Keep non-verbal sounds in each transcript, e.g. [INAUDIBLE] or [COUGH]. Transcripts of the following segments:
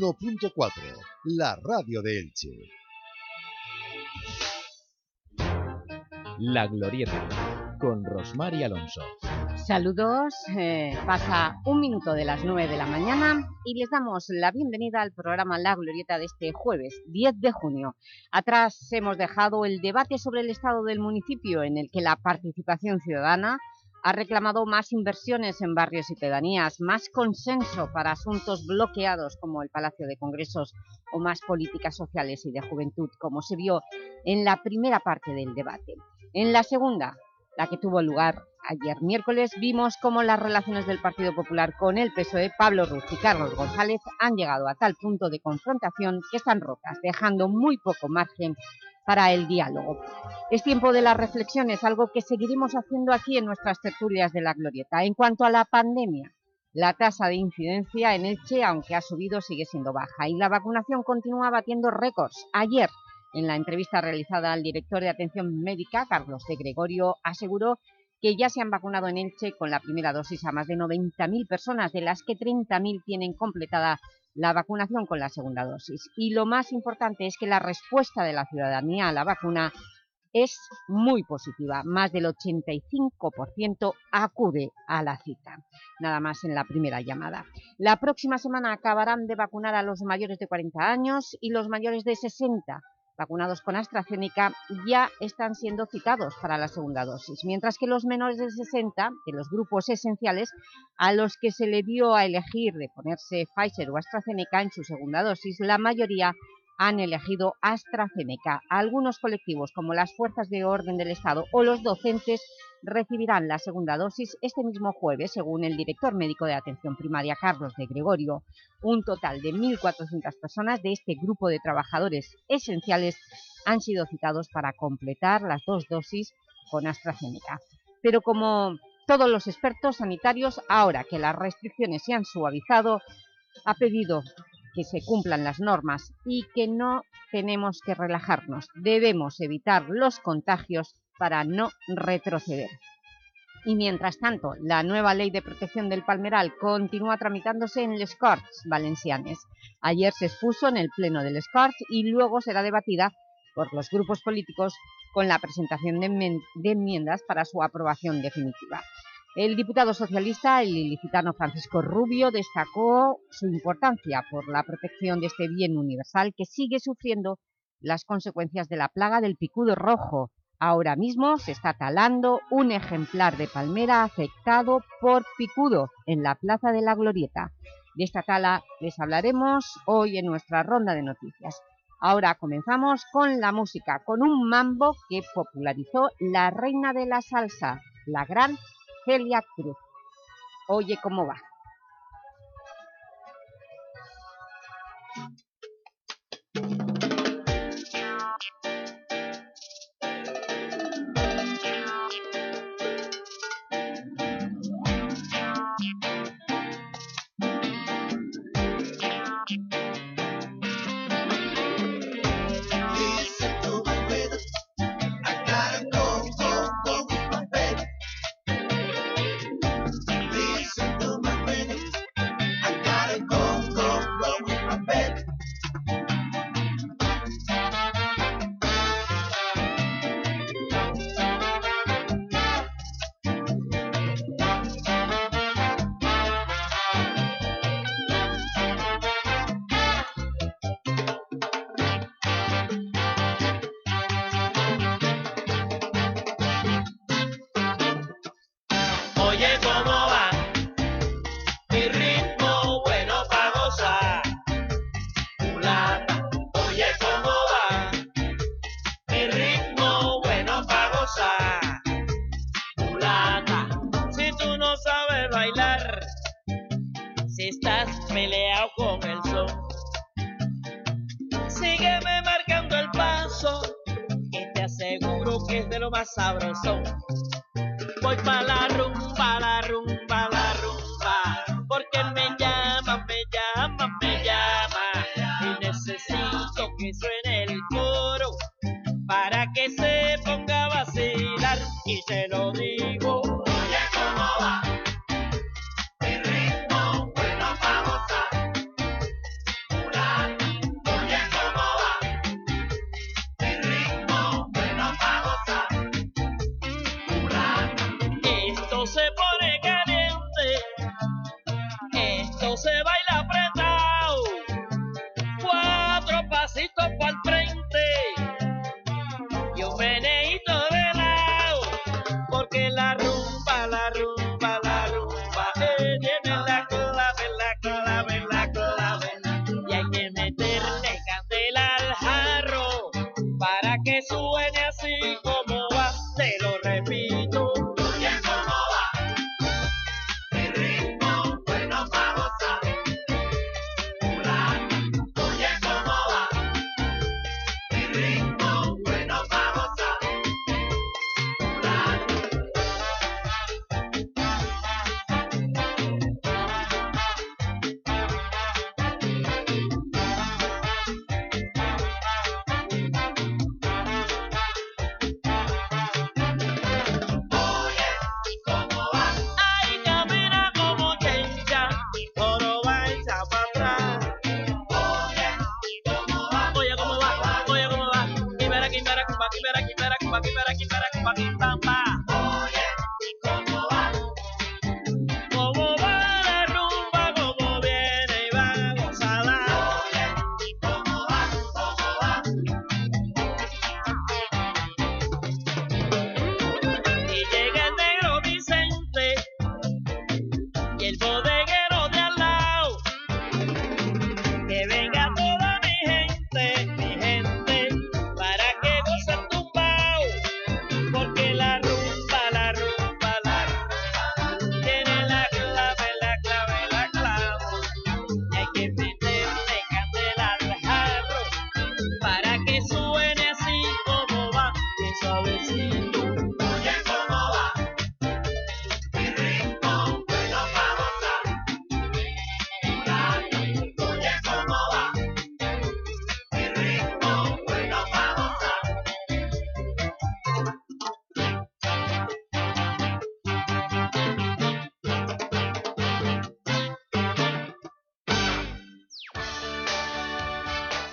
1.4, la radio de Elche. La Glorieta, con Rosmar y Alonso. Saludos, eh, pasa un minuto de las 9 de la mañana y les damos la bienvenida al programa La Glorieta de este jueves 10 de junio. Atrás hemos dejado el debate sobre el estado del municipio en el que la participación ciudadana ha reclamado más inversiones en barrios y pedanías, más consenso para asuntos bloqueados como el Palacio de Congresos o más políticas sociales y de juventud, como se vio en la primera parte del debate. En la segunda, la que tuvo lugar ayer miércoles, vimos cómo las relaciones del Partido Popular con el PSOE, Pablo Ruz y Carlos González han llegado a tal punto de confrontación que están rotas, dejando muy poco margen para el diálogo. Es tiempo de la reflexión, es algo que seguiremos haciendo aquí en nuestras tertulias de la Glorieta. En cuanto a la pandemia, la tasa de incidencia en Elche, aunque ha subido, sigue siendo baja y la vacunación continúa batiendo récords. Ayer, en la entrevista realizada al director de Atención Médica, Carlos de Gregorio, aseguró que ya se han vacunado en Elche con la primera dosis a más de 90.000 personas, de las que 30.000 tienen completada la vacunación con la segunda dosis. Y lo más importante es que la respuesta de la ciudadanía a la vacuna es muy positiva. Más del 85% acude a la cita, nada más en la primera llamada. La próxima semana acabarán de vacunar a los mayores de 40 años y los mayores de 60 vacunados con AstraZeneca ya están siendo citados para la segunda dosis, mientras que los menores de 60, de los grupos esenciales, a los que se le dio a elegir de ponerse Pfizer o AstraZeneca en su segunda dosis, la mayoría han elegido AstraZeneca. Algunos colectivos, como las Fuerzas de Orden del Estado o los docentes, recibirán la segunda dosis este mismo jueves, según el director médico de Atención Primaria, Carlos de Gregorio. Un total de 1.400 personas de este grupo de trabajadores esenciales han sido citados para completar las dos dosis con AstraZeneca. Pero como todos los expertos sanitarios, ahora que las restricciones se han suavizado, ha pedido que se cumplan las normas y que no tenemos que relajarnos. Debemos evitar los contagios para no retroceder. Y mientras tanto, la nueva ley de protección del palmeral continúa tramitándose en Les Corts valencianes. Ayer se expuso en el pleno del Les Corts y luego será debatida por los grupos políticos con la presentación de, enmiendas para su aprobación definitiva. El diputado socialista, el ilicitano Francisco Rubio, destacó su importancia por la protección de este bien universal que sigue sufriendo las consecuencias de la plaga del picudo rojo, Ahora mismo se está talando un ejemplar de palmera afectado por picudo en la Plaza de la Glorieta. De esta tala les hablaremos hoy en nuestra ronda de noticias. Ahora comenzamos con la música, con un mambo que popularizó la reina de la salsa, la gran Celia Cruz. Oye cómo va.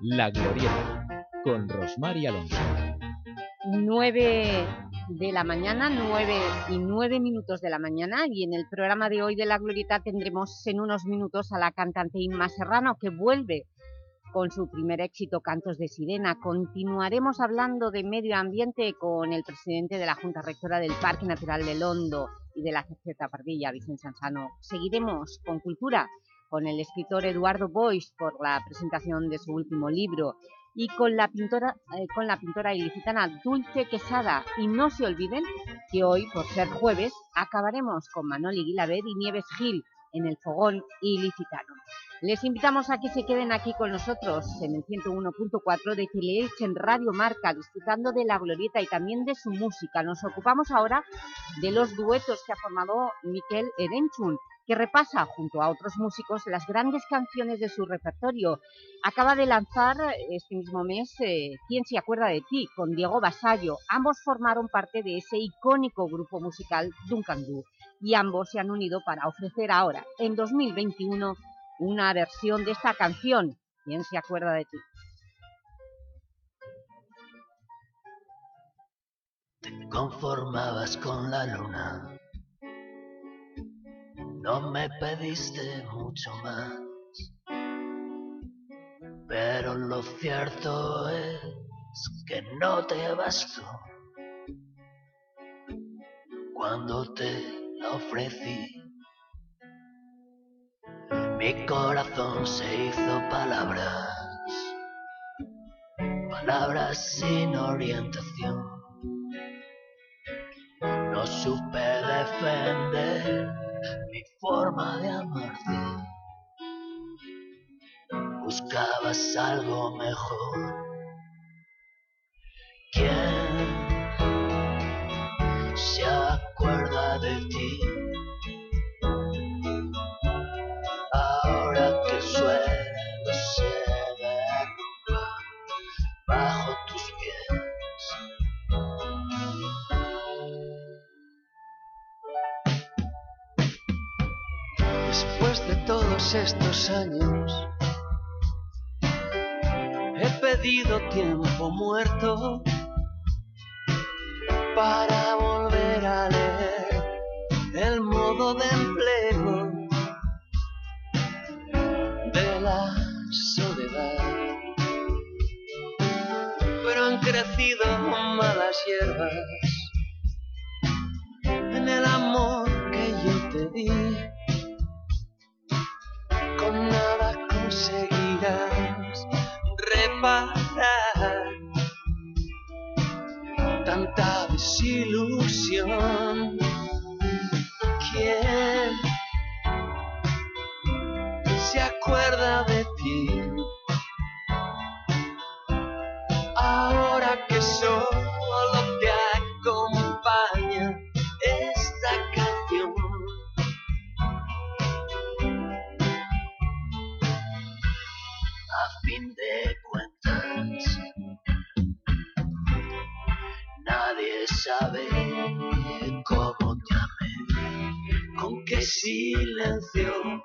La Glorieta, con Rosmar y Alonso. 9 de la mañana, 9 y 9 minutos de la mañana y en el programa de hoy de La Glorieta tendremos en unos minutos a la cantante Inma Serrano que vuelve con su primer éxito Cantos de Sirena. Continuaremos hablando de medio ambiente con el presidente de la Junta Rectora del Parque Natural del Hondo y de la CZ Pardilla, Vicente Sansano. Seguiremos con cultura con el escritor Eduardo Bois por la presentación de su último libro y con la pintora, eh, con la pintora ilicitana Dulce Quesada. Y no se olviden que hoy, por ser jueves, acabaremos con Manoli Guilaber y Nieves Gil en el Fogón Ilicitano. Les invitamos a que se queden aquí con nosotros en el 101.4 de Teleelch en Radio Marca, disfrutando de la glorieta y también de su música. Nos ocupamos ahora de los duetos que ha formado Miquel Erenchun que repasa junto a otros músicos las grandes canciones de su repertorio. Acaba de lanzar este mismo mes eh, ¿Quién se acuerda de ti? con Diego Basallo. Ambos formaron parte de ese icónico grupo musical Duncan Du y ambos se han unido para ofrecer ahora, en 2021, una versión de esta canción ¿Quién se acuerda de ti? Te conformabas con la luna no me pediste mucho más, pero lo cierto es que no te bastó cuando te la ofrecí. Mi corazón se hizo palabras, palabras sin orientación. No supe defender mi forma de amarte. Buscabas algo mejor. ¿Quién estos años, he pedido tiempo muerto para volver a leer el modo de empleo de la soledad. Pero han crecido malas hierbas en el amor que yo te di conseguirás reparar tanta desilusión. ¿Quién se acuerda de ti? Silencio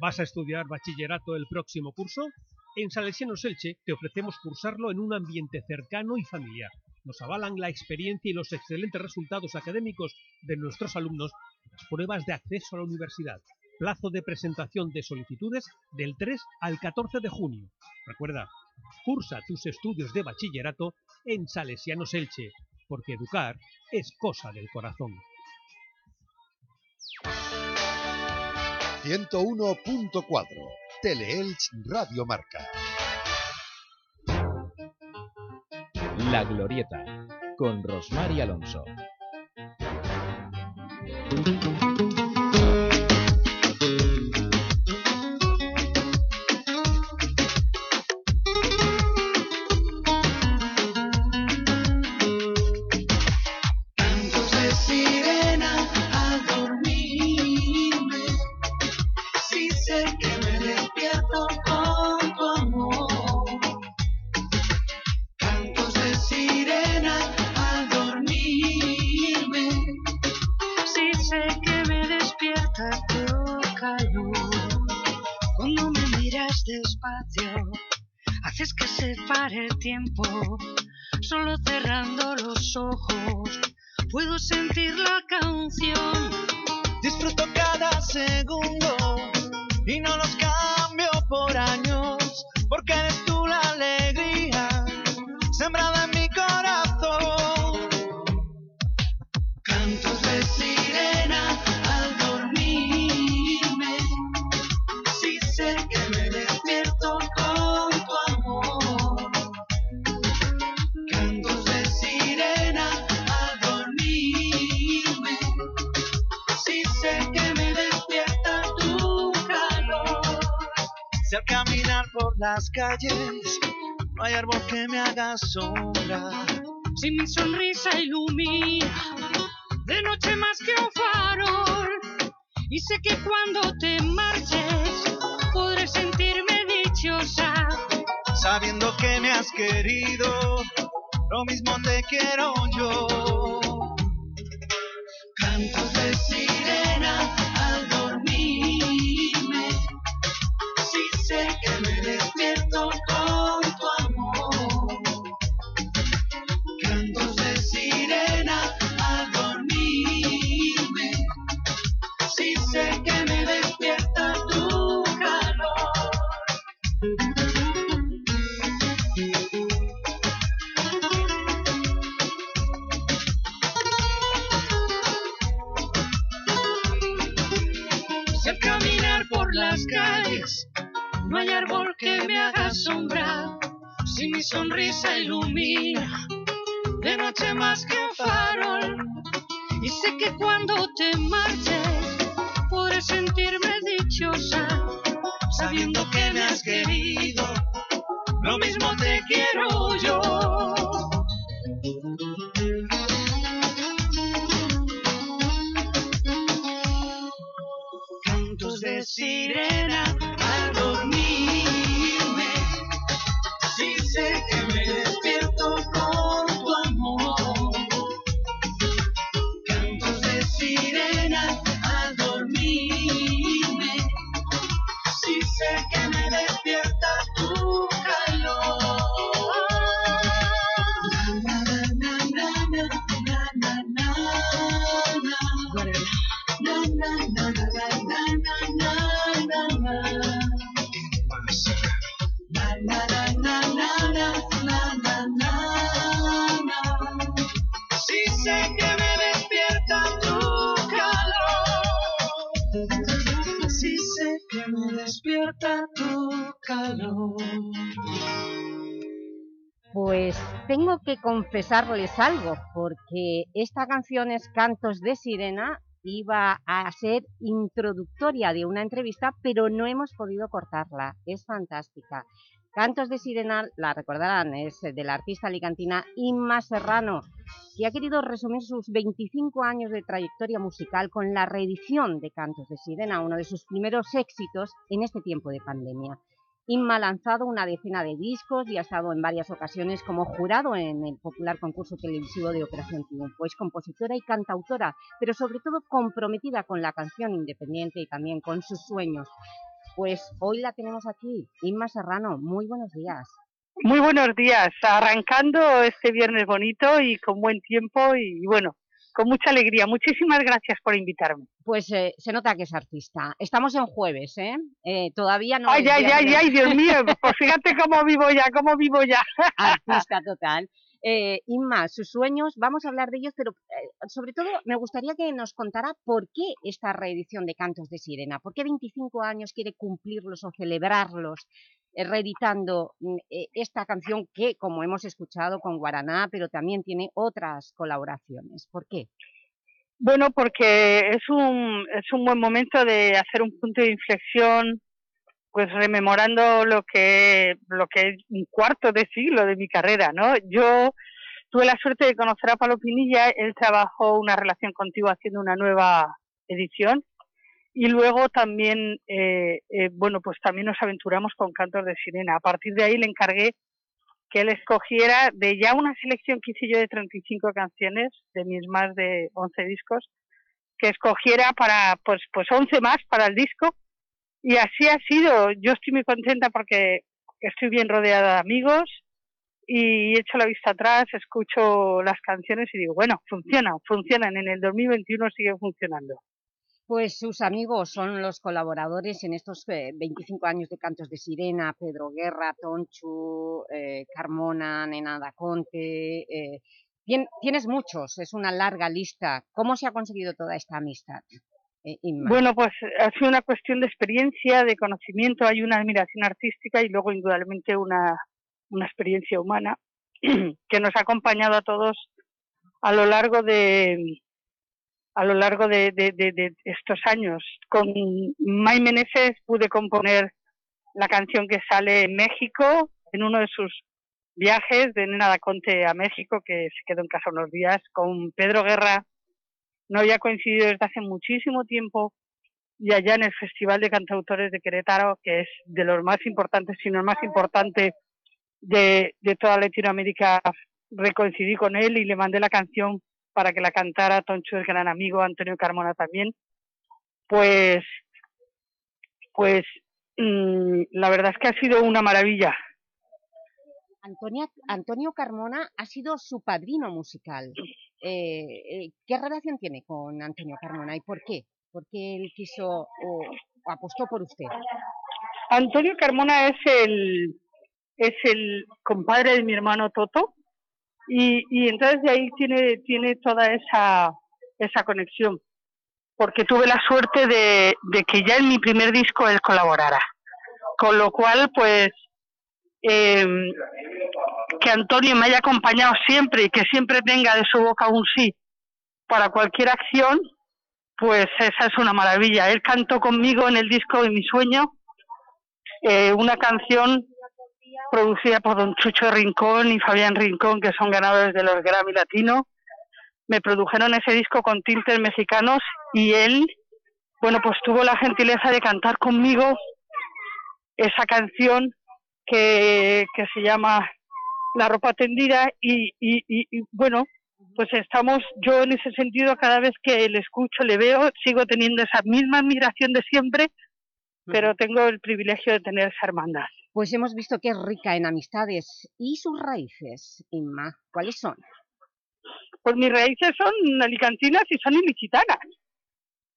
¿Vas a estudiar bachillerato el próximo curso? En Salesianos Elche te ofrecemos cursarlo en un ambiente cercano y familiar. Nos avalan la experiencia y los excelentes resultados académicos de nuestros alumnos las pruebas de acceso a la universidad. Plazo de presentación de solicitudes del 3 al 14 de junio. Recuerda, cursa tus estudios de bachillerato en Salesianos Elche, porque educar es cosa del corazón. 101.4 Teleelch Radio Marca. La Glorieta con Rosmar y Alonso. Puedo sentir la canción. Disfruto cada segundo y no los calles no hay árbol que me haga sombra. Si mi sonrisa ilumina de noche más que un farol. Y sé que cuando te marches podré sentirme dichosa. Sabiendo que me has querido, lo mismo te quiero yo. Cantos de sirena confesarles algo, porque esta canción es Cantos de Sirena, iba a ser introductoria de una entrevista, pero no hemos podido cortarla, es fantástica. Cantos de Sirena, la recordarán, es de la artista alicantina Inma Serrano, que ha querido resumir sus 25 años de trayectoria musical con la reedición de Cantos de Sirena, uno de sus primeros éxitos en este tiempo de pandemia. Inma ha lanzado una decena de discos y ha estado en varias ocasiones como jurado en el popular concurso televisivo de Operación Triunfo. Es compositora y cantautora, pero sobre todo comprometida con la canción independiente y también con sus sueños. Pues hoy la tenemos aquí, Inma Serrano. Muy buenos días. Muy buenos días, arrancando este viernes bonito y con buen tiempo y bueno, con mucha alegría. Muchísimas gracias por invitarme. Pues eh, se nota que es artista. Estamos en jueves, ¿eh? Eh, todavía no Ay, ay, ay, ay, Dios mío, [LAUGHS] pues fíjate cómo vivo ya, cómo vivo ya. artista total. Eh, Inma, sus sueños, vamos a hablar de ellos, pero eh, sobre todo me gustaría que nos contara por qué esta reedición de Cantos de Sirena, por qué 25 años quiere cumplirlos o celebrarlos reeditando mm, eh, esta canción que, como hemos escuchado, con Guaraná, pero también tiene otras colaboraciones. ¿Por qué? Bueno, porque es un, es un buen momento de hacer un punto de inflexión, pues rememorando lo que, lo que es un cuarto de siglo de mi carrera, ¿no? Yo tuve la suerte de conocer a Pablo Pinilla, él trabajó una relación contigo haciendo una nueva edición y luego también, eh, eh, bueno, pues también nos aventuramos con Cantos de Sirena. A partir de ahí le encargué que él escogiera de ya una selección que hice yo de 35 canciones de mis más de 11 discos, que escogiera para, pues, pues 11 más para el disco. Y así ha sido. Yo estoy muy contenta porque estoy bien rodeada de amigos y echo la vista atrás, escucho las canciones y digo, bueno, funcionan, funcionan. En el 2021 siguen funcionando. Pues sus amigos son los colaboradores en estos eh, 25 años de Cantos de Sirena, Pedro Guerra, Tonchu, eh, Carmona, Nena da Conte... eh, tien- tienes muchos, es una larga lista. ¿Cómo se ha conseguido toda esta amistad, eh? Bueno, pues ha sido una cuestión de experiencia, de conocimiento, hay una admiración artística y luego indudablemente una, una experiencia humana [CLEARS THROAT] que nos ha acompañado a todos a lo largo de a lo largo de, estos años. Con May Meneses pude componer la canción que sale en México en uno de sus viajes de Nena da Conte a México, que se quedó en casa unos días. Con Pedro Guerra no había coincidido desde hace muchísimo tiempo y allá en el Festival de Cantautores de Querétaro, que es de los más importantes, si no el más importante de, de toda Latinoamérica, recoincidí con él y le mandé la canción para que la cantara Toncho, el gran amigo, Antonio Carmona también. Pues, pues mm, la verdad es que ha sido una maravilla. Antonia, Antonio Carmona ha sido su padrino musical. Eh, eh, ¿Qué relación tiene con Antonio Carmona y por qué? ¿Por qué él quiso o, o apostó por usted? Antonio Carmona es el, es el compadre de mi hermano Toto y, y entonces de ahí tiene, tiene toda esa, esa conexión. porque tuve la suerte de, que ya en mi primer disco él colaborara. Con lo cual, pues, eh, que Antonio me haya acompañado siempre y que siempre tenga de su boca un sí para cualquier acción, pues esa es una maravilla. Él cantó conmigo en el disco de mi sueño eh, una canción producida por don Chucho Rincón y Fabián Rincón, que son ganadores de los Grammy Latino. Me produjeron ese disco con tintes mexicanos y él, bueno, pues tuvo la gentileza de cantar conmigo esa canción que, que se llama La ropa tendida y, y, y, y bueno, pues estamos, yo en ese sentido, cada vez que le escucho, le veo, sigo teniendo esa misma admiración de siempre, pero tengo el privilegio de tener esa hermandad. Pues hemos visto que es rica en amistades. ¿Y sus raíces, Inma? ¿Cuáles son? Pues mis raíces son alicantinas y son ilicitanas,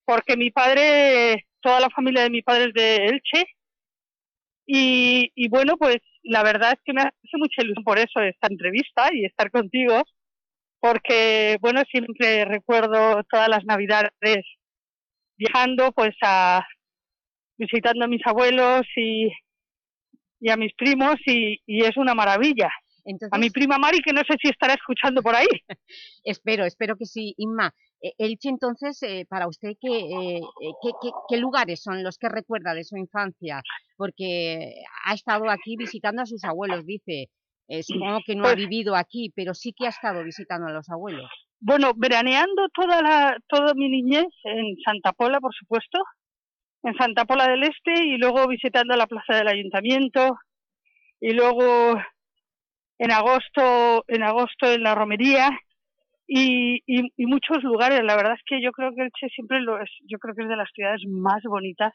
porque mi padre, toda la familia de mi padre es de Elche, y, y bueno, pues la verdad es que me hace mucha ilusión por eso esta entrevista y estar contigo, porque bueno, siempre recuerdo todas las navidades viajando pues a visitando a mis abuelos y, y a mis primos y, y es una maravilla. Entonces, A mi prima Mari, que no sé si estará escuchando por ahí. [LAUGHS] espero, espero que sí. Inma, eh, Elche, entonces, eh, para usted, ¿qué, eh, qué, qué, qué lugares son los que recuerda de su infancia? Porque ha estado aquí visitando a sus abuelos, dice. Eh, supongo que no ha Pues- vivido aquí, pero sí que ha estado visitando a los abuelos. Bueno, veraneando toda la, toda mi niñez en Santa Pola, por supuesto, en Santa Pola del Este y luego visitando la plaza del ayuntamiento y luego en agosto, en agosto en la romería y, y, y muchos lugares. La verdad es que yo creo que Elche siempre lo es, yo creo que es de las ciudades más bonitas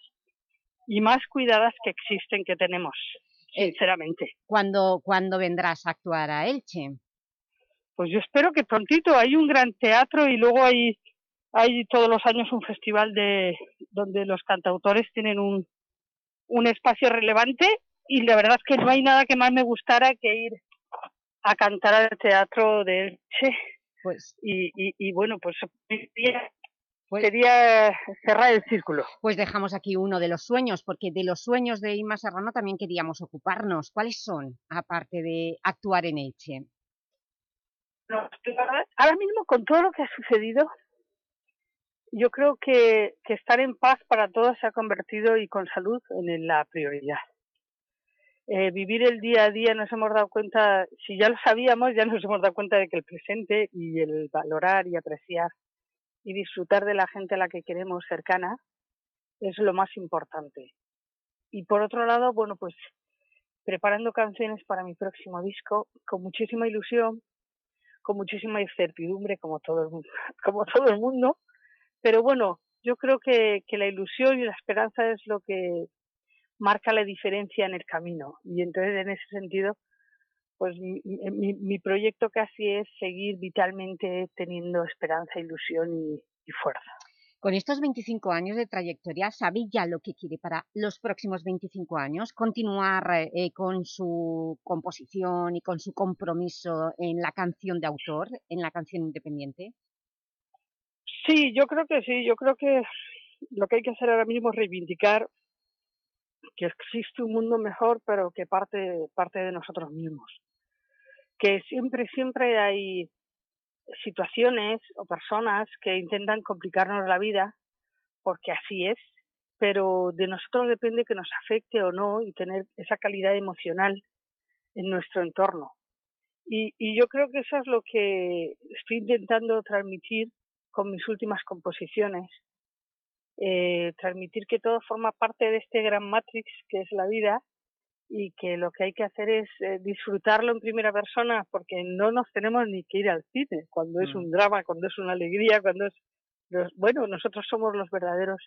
y más cuidadas que existen, que tenemos, Eh, sinceramente. ¿Cuándo, ¿Cuándo vendrás a actuar a Elche? Pues yo espero que prontito. Hay un gran teatro y luego hay, hay todos los años un festival de donde los cantautores tienen un, un espacio relevante y la verdad es que no hay nada que más me gustara que ir a cantar al teatro de Elche Pues, y, y, y bueno, pues Pues- sería cerrar el círculo. pues dejamos aquí uno de los sueños, porque de los sueños de Inma Serrano también queríamos ocuparnos. ¿Cuáles son, aparte de actuar en Elche? No, ahora mismo con todo lo que ha sucedido, yo creo que, que estar en paz para todos se ha convertido y con salud en la prioridad. Eh, vivir el día a día nos hemos dado cuenta, si ya lo sabíamos, ya nos hemos dado cuenta de que el presente y el valorar y apreciar y disfrutar de la gente a la que queremos cercana es lo más importante. Y por otro lado, bueno, pues preparando canciones para mi próximo disco con muchísima ilusión, con muchísima incertidumbre como todo el mundo, [LAUGHS] como todo el mundo, pero bueno, yo creo que, la ilusión y la esperanza es lo que marca la diferencia en el camino y entonces en ese sentido pues mi, mi, mi proyecto casi es seguir vitalmente teniendo esperanza, ilusión y, y fuerza. Con estos 25 años de trayectoria, ¿sabe ya lo que quiere para los próximos 25 años? ¿Continuar eh, con su composición y con su compromiso en la canción de autor, en la canción independiente? Sí, yo creo que sí, yo creo que lo que hay que hacer ahora mismo es reivindicar que existe un mundo mejor, pero que parte, parte de nosotros mismos. Que siempre, siempre hay situaciones o personas que intentan complicarnos la vida, porque así es, pero de nosotros depende que nos afecte o no y tener esa calidad emocional en nuestro entorno. Y, y yo creo que eso es lo que estoy intentando transmitir con mis últimas composiciones, eh, transmitir que todo forma parte de este gran matrix que es la vida y que lo que hay que hacer es eh, disfrutarlo en primera persona porque no nos tenemos ni que ir al cine cuando es Mm. un drama, cuando es una alegría, cuando es los, bueno, nosotros somos los verdaderos.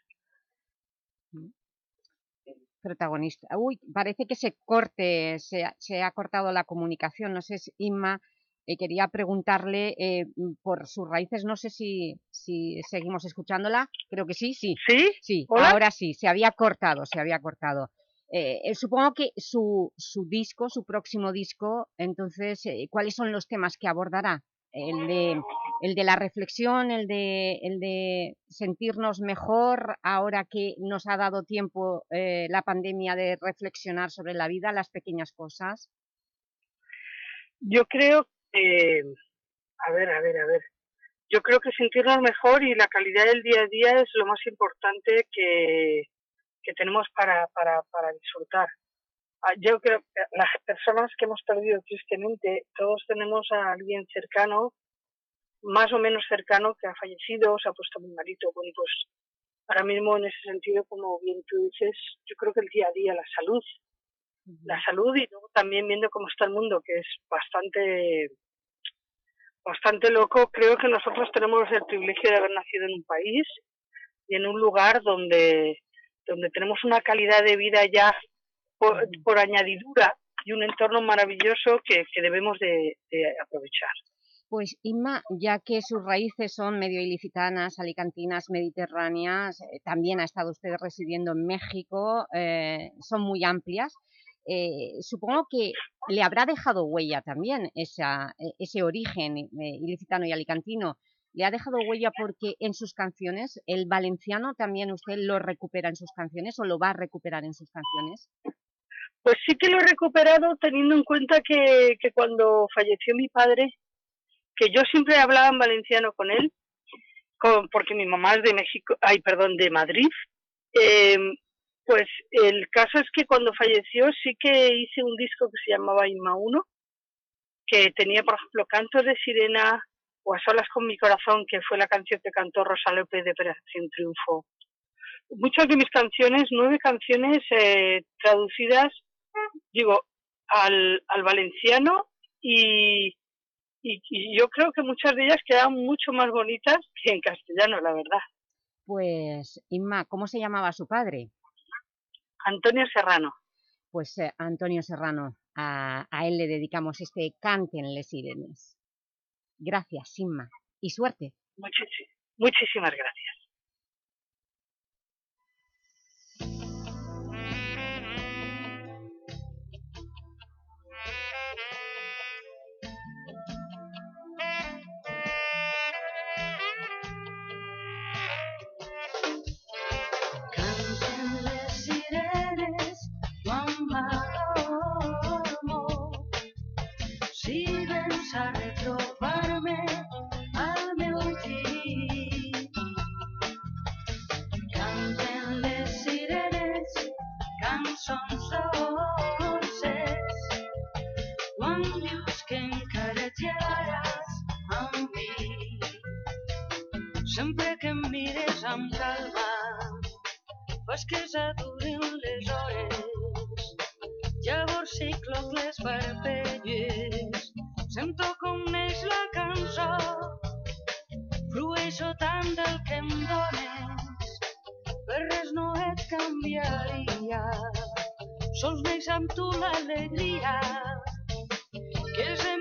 Protagonista. Uy, parece que se corte, se, ha- se ha cortado la comunicación. No sé si Inma eh, quería preguntarle eh, mm, por sus raíces, no sé si, si seguimos escuchándola. Creo que sí, sí. ¿Sí? Sí, ¿Hola? ahora sí, se había cortado, se había cortado. Eh, eh, supongo que su, su disco, su próximo disco, entonces, ¿cuáles son los temas que abordará? El de el de la reflexión, el de, el de sentirnos mejor ahora que nos ha dado tiempo eh, la pandemia de reflexionar sobre la vida, las pequeñas cosas? Yo creo que, a ver, a ver, a ver, yo creo que sentirnos mejor y la calidad del día a día es lo más importante que, que tenemos para, para, para disfrutar. Ah, yo creo que las personas que hemos perdido tristemente, todos tenemos a alguien cercano más o menos cercano que ha fallecido, se ha puesto muy malito. Bueno, pues ahora mismo en ese sentido, como bien tú dices, yo creo que el día a día, la salud, la salud y luego también viendo cómo está el mundo, que es bastante bastante loco. Creo que nosotros tenemos el privilegio de haber nacido en un país y en un lugar donde, donde tenemos una calidad de vida ya por, añadidura y un entorno maravilloso que, debemos de aprovechar. Pues Inma, ya que sus raíces son medio ilicitanas, alicantinas, mediterráneas, eh, también ha estado usted residiendo en México, eh, son muy amplias, eh, supongo que le habrá dejado huella también esa, e, ese origen ilicitano y alicantino. ¿Le ha dejado huella porque en sus canciones, el valenciano también usted lo recupera en sus canciones o lo va a recuperar en sus canciones? Pues sí que lo he recuperado teniendo en cuenta que, cuando falleció mi padre, que yo siempre hablaba en valenciano con él, porque mi mamá es de México, ay, perdón, de Madrid. Em, pues el caso es que cuando falleció sí que hice un disco que se llamaba Inma 1, que tenía, por ejemplo, Cantos de Sirena o A Solas con mi Corazón, que fue la canción que cantó Rosa López de Operación Triunfo. Muchas de mis canciones, nueve canciones eh, traducidas, digo, al, al valenciano y, y, yo creo que muchas de ellas quedan mucho más bonitas que en castellano, la verdad. Pues, Inma, ¿cómo se llamaba su padre? Antonio Serrano. Pues eh, Antonio Serrano, a, a, él le dedicamos este Cántenle Sirenes. Gracias, Inma, y suerte. muchísimas gracias. Fas que s'aturin les hores. Llavors si cloc les parpelles, sento com neix la cançó. Frueixo tant del que em dones, per res no et canviaria. Sols neix amb tu l'alegria que sempre duc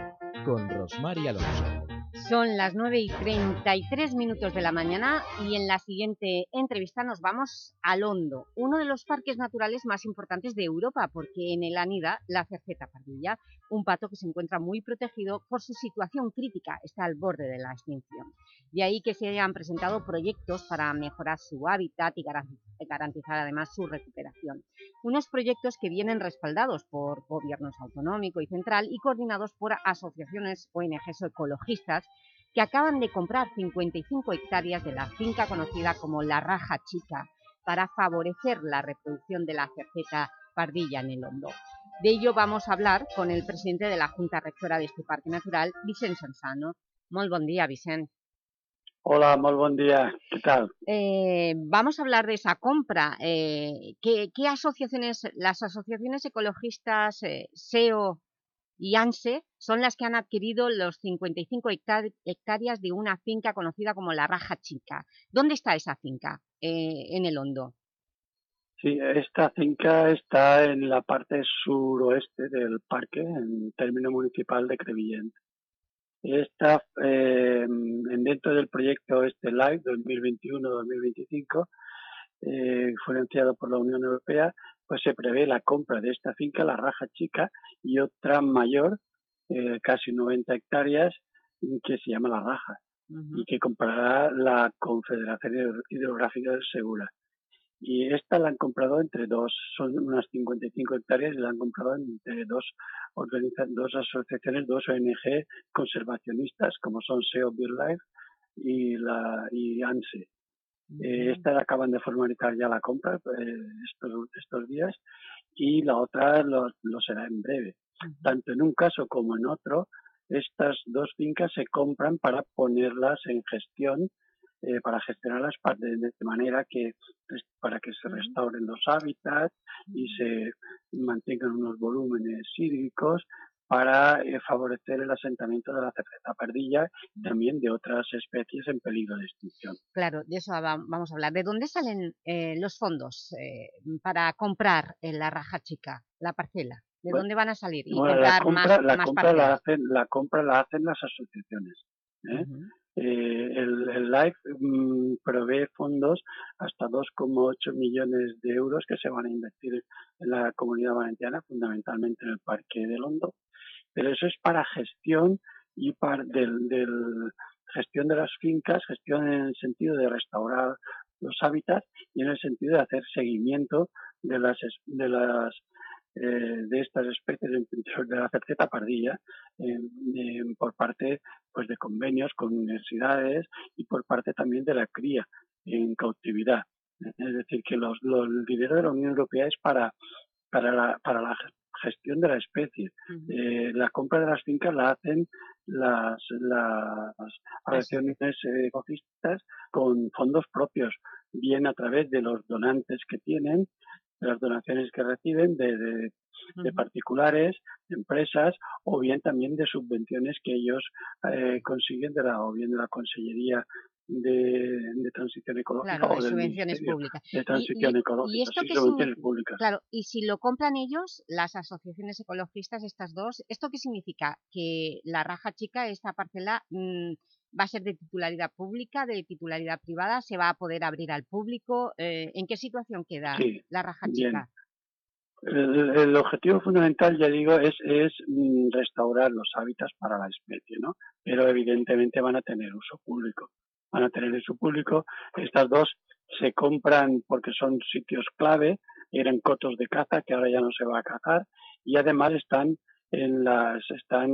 con Rosmar y Alonso. Son las 9 y 33 minutos de la mañana y en la siguiente entrevista nos vamos a Londo, uno de los parques naturales más importantes de Europa, porque en él anida la cerceta pardilla, un pato que se encuentra muy protegido por su situación crítica, está al borde de la extinción. De ahí que se hayan presentado proyectos para mejorar su hábitat y garantizar además su recuperación. Unos proyectos que vienen respaldados por gobiernos autonómico y central y coordinados por asociaciones ONGs o ecologistas que acaban de comprar 55 hectáreas de la finca conocida como La Raja Chica para favorecer la reproducción de la cerceta pardilla en el Hondo. De ello vamos a hablar con el presidente de la Junta Rectora de este Parque Natural, Vicent Sansano. Muy buen día, Vicent. Hola, muy buen día. ¿Qué tal? Eh, vamos a hablar de esa compra. Eh, ¿qué, ¿qué, asociaciones, las asociaciones ecologistas eh, SEO y ANSE son las que han adquirido los 55 hectáreas de una finca conocida como La Raja Chica. ¿Dónde está esa finca en el Hondo? Sí, esta finca está en la parte suroeste del parque, en término municipal de Crevillent. Está eh, dentro del proyecto este Live 2021-2025, eh, financiado por la Unión Europea, pues se prevé la compra de esta finca, la Raja Chica, y otra mayor, eh, casi 90 hectáreas, que se llama La Raja, uh -huh. y que comprará la Confederación Hidrográfica del Segura. Y esta la han comprado entre dos, son unas 55 hectáreas y la han comprado entre dos, dos asociaciones, dos ONG conservacionistas, como son SEO BirdLife y, la, y ANSE. Eh, esta acaban de formalizar ya la compra eh, estos, estos días y la otra lo, lo será en breve. Tanto en un caso como en otro, estas dos fincas se compran para ponerlas en gestión, eh, para gestionarlas de, de, manera que pues, para que se restauren los hábitats y se mantengan unos volúmenes hídricos para eh, favorecer el asentamiento de la cerveza perdilla y también de otras especies en peligro de extinción. Claro, de eso vamos a hablar. ¿De dónde salen eh, los fondos eh, para comprar la raja chica, la parcela? ¿De bueno, dónde van a salir? Y bueno, la compra, más, la, más compra la, hacen, la compra la hacen las asociaciones. ¿eh? Uh -huh. Eh, el, el LIFE mmm, provee fondos hasta 2,8 millones de euros que se van a invertir en la comunidad valenciana, fundamentalmente en el Parque de Londo, pero eso es para gestión y para del gestión de las fincas, gestión en el sentido de restaurar los hábitats y en el sentido de hacer seguimiento de las de las eh, de estas especies de la cerceta pardilla eh, eh, por parte pues de convenios con universidades y por parte también de la cría en cautividad. Es decir, que los, los, el dinero de la Unión Europea es para, para, la, para la gestión de la especie. Uh -huh. eh, la compra de las fincas la hacen las, las asociaciones ecologistas con fondos propios, bien a través de los donantes que tienen, de las donaciones que reciben de, de, particulares, de empresas, o bien también de subvenciones que ellos eh, consiguen de la, o bien de la Consellería de, de, transición ecológica claro, o de subvenciones públicas. De transición y, y, ecológica, y esto sí, que subvenciones públicas. Claro, y si lo compran ellos, las asociaciones ecologistas, estas dos, ¿esto qué significa? Que la raja chica, esta parcela, mmm, va a ser de titularidad pública, de titularidad privada, se va a poder abrir al público. Eh, ¿En qué situación queda sí, la raja chica? El, el, objetivo fundamental, ya digo, es, es mm, restaurar los hábitats para la especie, ¿no? Pero evidentemente van a tener uso público. Van a tener uso público. Estas dos se compran porque son sitios clave, eran cotos de caza que ahora ya no se va a cazar y además están en las están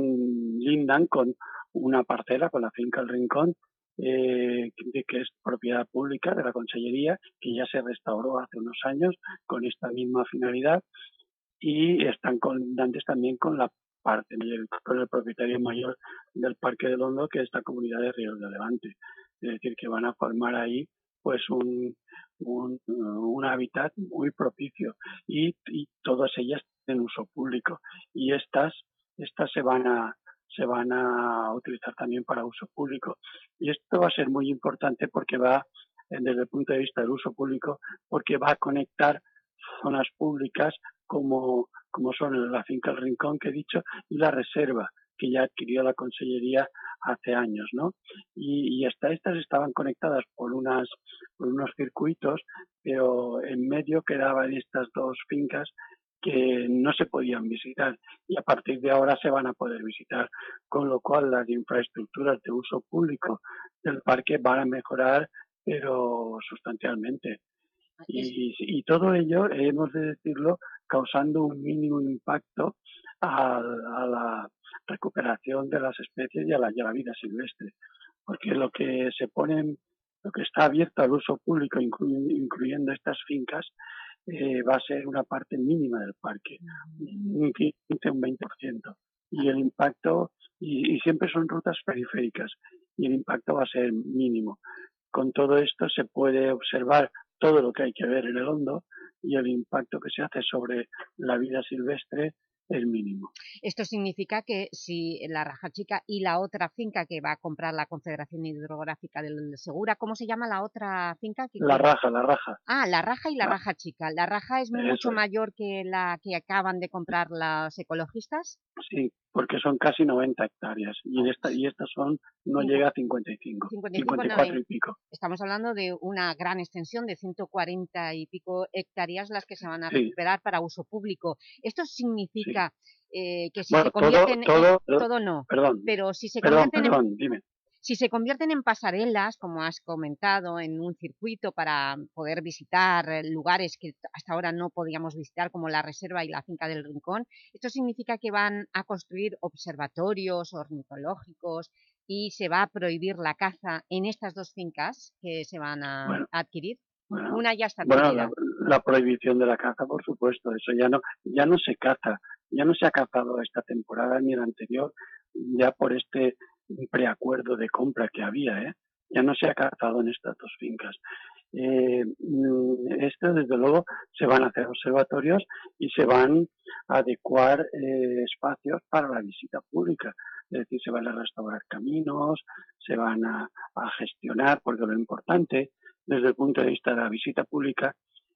lindan con una parcela con la finca El Rincón eh, que es propiedad pública de la Consellería, que ya se restauró hace unos años con esta misma finalidad y están colindantes también con la parte, con el propietario mayor del Parque del Hondo, que es esta comunidad de Ríos de Levante. Es decir, que van a formar ahí pues un, un, un hábitat muy propicio y, y todas ellas en uso público. Y estas, estas se van a, se van a utilizar también para uso público. Y esto va a ser muy importante porque va, desde el punto de vista del uso público, porque va a conectar zonas públicas como, como son la finca El Rincón que he dicho y la reserva que ya adquirió la Consellería hace años, ¿no? Y, y hasta estas estaban conectadas por unas por unos circuitos, pero en medio quedaban estas dos fincas que no se podían visitar y a partir de ahora se van a poder visitar, con lo cual las infraestructuras de uso público del parque van a mejorar, pero sustancialmente. Y, y todo ello, hemos de decirlo, causando un mínimo impacto a, a la recuperación de las especies y a la, y a la vida silvestre. Porque lo que se pone, lo que está abierto al uso público, incluyendo, incluyendo estas fincas, eh, va a ser una parte mínima del parque, un 15, un 20%. Y el impacto, y, y, siempre son rutas periféricas, y el impacto va a ser mínimo. Con todo esto se puede observar todo lo que hay que ver en el hondo y el impacto que se hace sobre la vida silvestre mínimo. Esto significa que si la Raja Chica y la otra finca que va a comprar la Confederación Hidrográfica del Segura, ¿cómo se llama la otra finca? Que la Raja, la Raja. Ah, la Raja y la ah. Raja Chica. ¿La Raja es Eso. mucho mayor que la que acaban de comprar los ecologistas? Sí, porque son casi 90 hectáreas y, esta, y estas son no llega a 55, 55 54 no, y pico. Estamos hablando de una gran extensión de 140 y pico hectáreas las que se van a recuperar sí. para uso público. ¿Esto significa sí. eh, que si bueno, se convierten todo, todo, en, todo no, perdón, pero si se perdón, convierten perdón, en, dime. Si se convierten en pasarelas, como has comentado, en un circuito para poder visitar lugares que hasta ahora no podíamos visitar, como la Reserva y la Finca del Rincón, esto significa que van a construir observatorios ornitológicos y se va a prohibir la caza en estas dos fincas que se van a bueno, adquirir. Bueno, Una ya está bueno, la, la, prohibición de la caza, por supuesto, eso ya no, ya no se caza, ya no se ha cazado esta temporada ni la anterior, ya por este preacuerdo de compra que había, ¿eh? ya no se ha cazado en estas dos fincas. Eh, esto, desde luego, se van a hacer observatorios y se van a adecuar eh, espacios para la visita pública. Es decir, se van a restaurar caminos, se van a, a gestionar, porque lo importante desde el punto de vista de la visita pública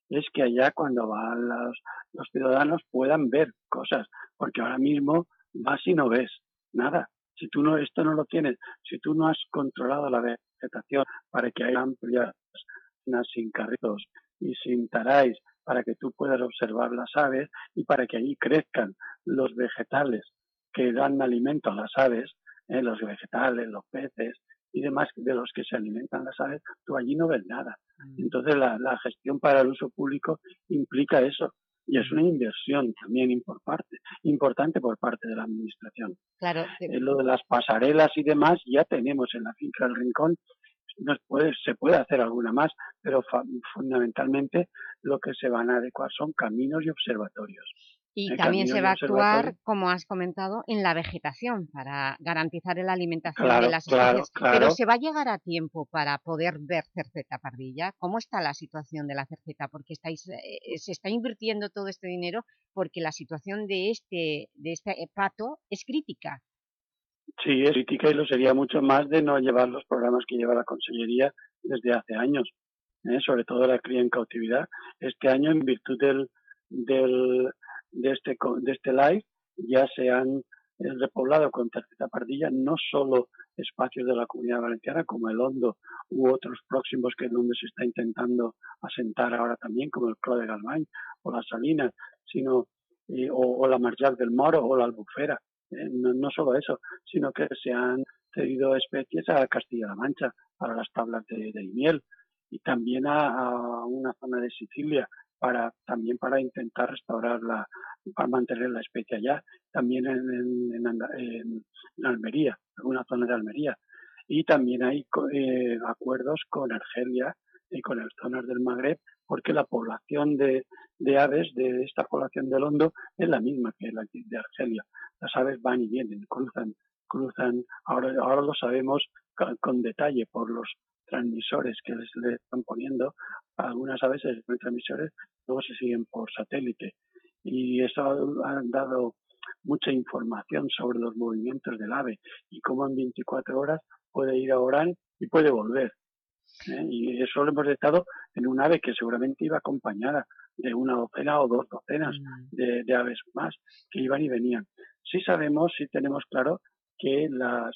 es que allá cuando van los, los ciudadanos puedan ver cosas, porque ahora mismo vas y no ves nada. Si tú no, esto no lo tienes, si tú no has controlado la vegetación para que haya amplias zonas sin carritos y sin taráis, para que tú puedas observar las aves y para que allí crezcan los vegetales que dan alimento a las aves, eh, los vegetales, los peces y demás de los que se alimentan las aves, tú allí no ves nada. Entonces la, la gestión para el uso público implica eso, y es una inversión también por parte, importante por parte de la administración. Claro. Eh, lo de las pasarelas y demás ya tenemos en la finca del Rincón, nos puede, se puede hacer alguna más, pero fundamentalmente lo que se van a adecuar son caminos y observatorios. Y también se va a actuar, como has comentado, en la vegetación para garantizar la alimentación claro, de las claro, especies. claro. Pero ¿se va a llegar a tiempo para poder ver cerceta pardilla? ¿Cómo está la situación de la cerceta? Porque estáis, eh, se está invirtiendo todo este dinero porque la situación de este, de este pato es crítica. Sí, es crítica y lo sería mucho más de no llevar los programas que lleva la Consellería desde hace años, ¿eh? sobre todo la cría en cautividad. Este año, en virtud del, del, de, este, de este live, ya se han repoblado con terceta pardilla no solo espacios de la comunidad valenciana como el Hondo u otros próximos que donde se está intentando asentar ahora también, como el Clo de Galván o las Salinas, sino eh, o, la Marjal del Moro o la Albufera. Eh, no, no, solo eso, sino que se han cedido especies a Castilla-La Mancha para las tablas de, de miel y también a, una zona de Sicilia para también para intentar restaurar la para mantener la especie allá también en, en, en, en Almería alguna zona de Almería. Y también hay eh, acuerdos con Argelia y con el zonas del Magreb, porque la población de, de aves de esta población del Hondo es la misma que la de Argelia. Las aves van y vienen, cruzan, cruzan, ahora, ahora lo sabemos con, con detalle por los transmisores que les, le están poniendo, algunas aves transmisores, luego se siguen por satélite. Y eso ha dado mucha información sobre los movimientos del ave y cómo en 24 horas puede ir a Orán y puede volver. ¿eh? Y eso lo hemos detectado en un ave que seguramente iba acompañada de una docena o dos docenas de, de aves más que iban y venían. Sí sabemos, sí tenemos claro que las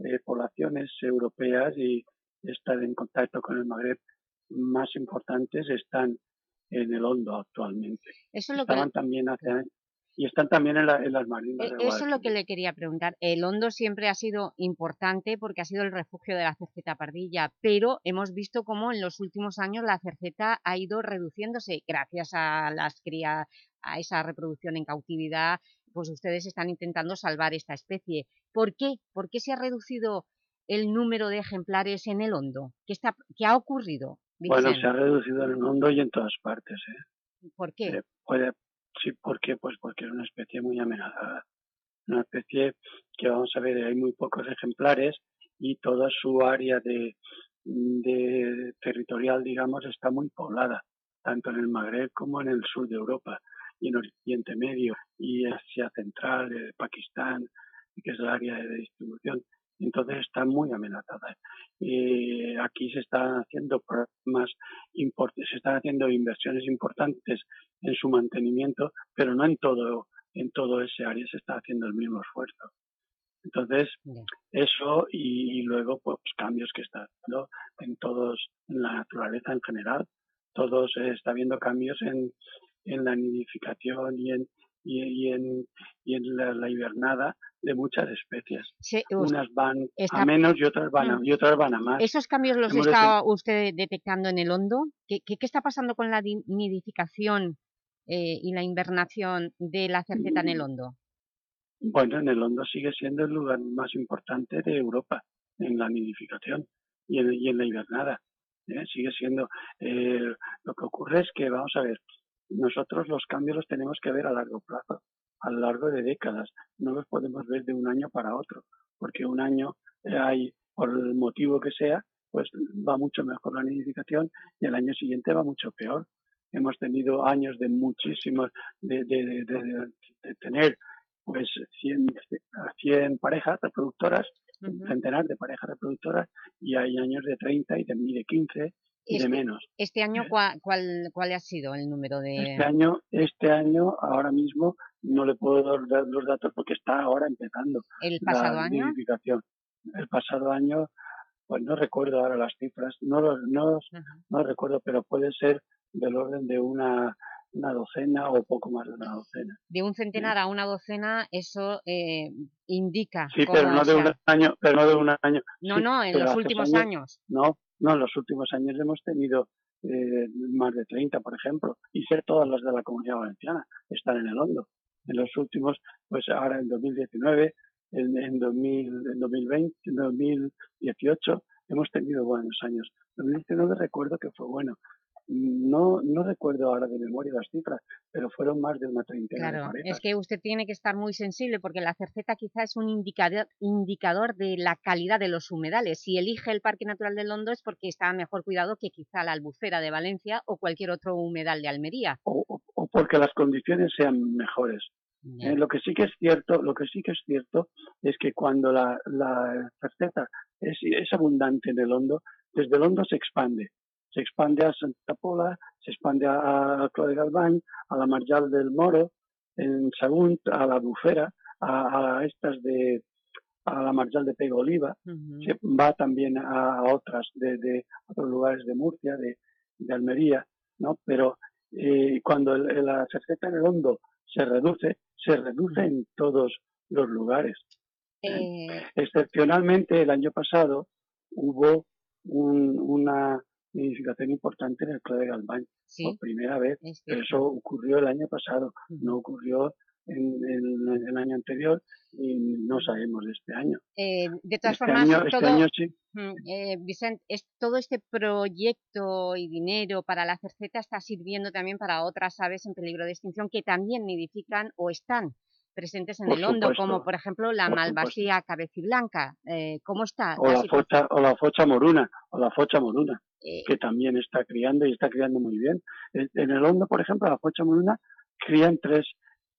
eh, poblaciones europeas y están en contacto con el Magreb más importantes están en el hondo actualmente. Eso es lo Estaban que... también hace y están también en, la, en las marinas. E- de Eso es lo que le quería preguntar. El hondo siempre ha sido importante porque ha sido el refugio de la cerceta pardilla, pero hemos visto cómo en los últimos años la cerceta ha ido reduciéndose gracias a las cría, a esa reproducción en cautividad, pues ustedes están intentando salvar esta especie. ¿Por qué? ¿Por qué se ha reducido el número de ejemplares en el hondo? ¿Qué, está, qué ha ocurrido? Bueno, se ha reducido en el hondo y en todas partes. ¿eh? ¿Por qué? Eh, puede, sí, ¿por qué? Pues porque es una especie muy amenazada. Una especie que, vamos a ver, hay muy pocos ejemplares y toda su área de, de territorial, digamos, está muy poblada, tanto en el Magreb como en el sur de Europa y en Oriente Medio y Asia Central, eh, Pakistán, que es el área de distribución. Entonces está muy amenazada. Y aquí se están haciendo programas se están haciendo inversiones importantes en su mantenimiento, pero no en todo, en todo ese área se está haciendo el mismo esfuerzo. Entonces, eso y, y luego pues cambios que está haciendo en todos, en la naturaleza en general. Todos eh, está habiendo cambios en, en la nidificación y en, y, y en, y en la, la hibernada de muchas especies. Unas van está- a menos y otras van a, Mm. y otras van a más. ¿Esos cambios los Hemos está usted detectando en el hondo? ¿Qué, qué, qué está pasando con la di- nidificación eh, y la invernación de la cerceta en el hondo? Bueno, en el Hondo sigue siendo el lugar más importante de Europa en la nidificación y en, y en la hibernada. ¿eh? Sigue siendo. eh, lo que ocurre es que, vamos a ver, nosotros los cambios los tenemos que ver a largo plazo, a lo largo de décadas. No los podemos ver de un año para otro, porque un año eh, hay, por el motivo que sea, pues va mucho mejor la nidificación y el año siguiente va mucho peor. Hemos tenido años de muchísimos, de, de, de- de- de tener pues 100, 100 parejas reproductoras, un centenar de parejas reproductoras, y hay años de 30 y de, y de 15 de Este- menos. ¿Este año cua- cuál, cuál ha sido el número de...? Este año, este año, ahora mismo, no le puedo dar los datos porque está ahora empezando ¿El pasado la año? El pasado año, pues no recuerdo ahora las cifras, no los, no, no recuerdo, pero puede ser del orden de una, una docena o poco más de una docena. De un centenar a una docena, eso eh, indica Sí, pero no de un año, pero no de un año. No, Sí, no, en los últimos años. No, no, en los últimos años hemos tenido eh, más de 30, por ejemplo, y ser todas las de la Comunidad Valenciana están en el hondo. En los últimos, pues ahora en 2019, en, en, 2000, en 2020, en 2018, hemos tenido buenos años. 2019 recuerdo que fue bueno. No, no recuerdo ahora de memoria las cifras, pero fueron más de una treintena de Claro, parejas. es que usted tiene que estar muy sensible porque la cerceta quizá es un indicador, indicador de la calidad de los humedales. Si elige el Parque Natural del Hondo es porque está mejor cuidado que quizá la Albufera de Valencia o cualquier otro humedal de Almería. o, o- o porque las condiciones sean mejores. Eh, lo que sí que es cierto, lo que sí que es cierto es que cuando la, la cerceta es, es abundante en el hondo, desde el hondo se expande. Se expande a Santa Pola, se expande a, a Galván, a la Marjal del Moro, en Sagunt, a la Bufera, a, a estas de a la Marjal de Pego Oliva, se va también a, a otras de, de otros lugares de Murcia, de, de Almería, ¿no? Pero eh, cuando el- el- la cerceta en el hondo se reduce, se reduce en todos los lugares. Eh, Excepcionalmente el año pasado hubo un- una nidificación importante en el Cló de Galván Sí, por primera vez. es Pero eso ocurrió el año pasado, no ocurrió en, en el año anterior y no sabemos de este año. Eh, de todas Este formas, año- este todo, año sí. Eh, Vicent, es, todo este proyecto y dinero para la cerceta está sirviendo también para otras aves en peligro de extinción que también nidifican o están presentes en Por el hondo, como por ejemplo la por malvasía cabeciblanca. Eh, ¿Cómo está o la focha o la focha moruna o la focha moruna Eh, que también está criando y está criando muy bien. En en el hondo por ejemplo la focha moruna crían tres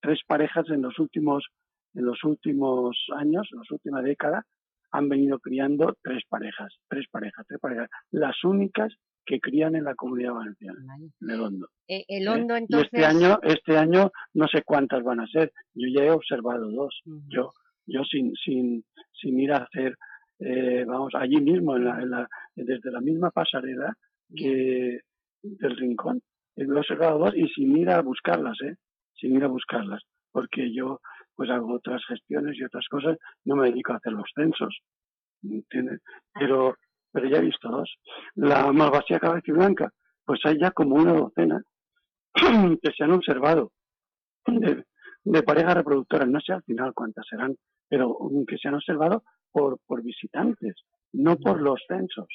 tres parejas en los últimos en los últimos años en las últimas décadas han venido criando tres parejas tres parejas tres parejas. Las únicas que crían en la comunidad valenciana en el hondo Eh, el ¿eh? hondo, y entonces... este año este año no sé cuántas van a ser yo ya he observado dos yo yo sin sin sin ir a hacer eh, vamos allí mismo en la, en la- desde la misma pasarela que del rincón he observado dos y sin ir a buscarlas eh sin ir a buscarlas porque yo pues hago otras gestiones y otras cosas no me dedico a hacer los censos ¿entiendes? pero pero ya he visto dos. La malvasía cabeza blanca pues hay ya como una docena [CLEARS THROAT] que se han observado de, de parejas reproductoras, no sé al final cuántas serán, pero que se han observado por, por visitantes, no por los censos,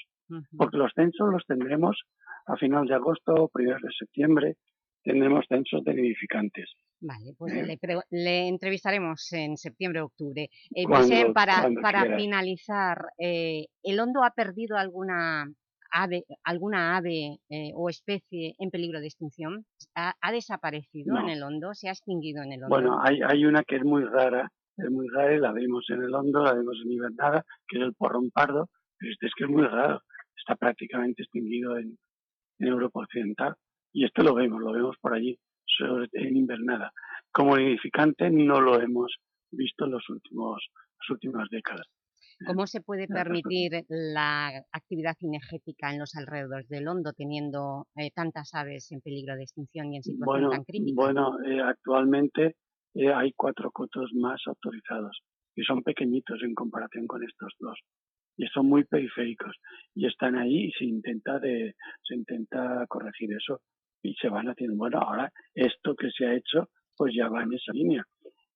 porque los censos los tendremos a final de agosto, primeros de septiembre, tendremos censos de nidificantes. Vale, pues Eh. le, entrevistaremos en septiembre octubre. Eh, para, para finalizar, eh, ¿el hondo ha perdido alguna ave, alguna ave eh, o especie en peligro de extinción? ¿Ha, ha desaparecido No. en el hondo? ¿Se ha extinguido en el hondo? Bueno, hay, hay una que es muy rara, es muy rara y la vemos en el hondo, la vemos en invernada, que es el porrón pardo, pero este es que es muy raro, está prácticamente extinguido en, en Europa Occidental. Y esto lo vemos, lo vemos por allí, sobre- en invernada. Como nidificante no lo hemos visto en los últimos, las últimas décadas. ¿Cómo se puede permitir la actividad cinegética en los alrededores del hondo teniendo eh, tantas aves en peligro de extinción y en situación Bueno, tan crítica? bueno eh, actualmente eh, hay cuatro cotos más autorizados y son pequeñitos en comparación con estos dos y son muy periféricos y están ahí y se intenta de se intenta corregir eso y se van haciendo bueno ahora esto que se ha hecho pues ya va en esa línea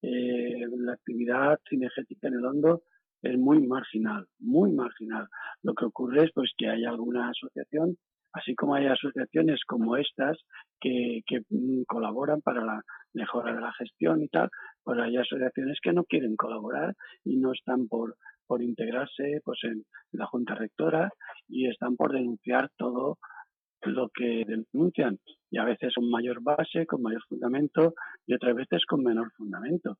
Eh, la actividad cinegética en el hondo es muy marginal muy marginal. Lo que ocurre es pues que hay alguna asociación así como hay asociaciones como estas que, que mm, colaboran para la mejora de la gestión y tal, pues hay asociaciones que no quieren colaborar y no están por, por integrarse pues en la Junta Rectora y están por denunciar todo lo que denuncian y a veces con mayor base, con mayor fundamento y otras veces con menor fundamento.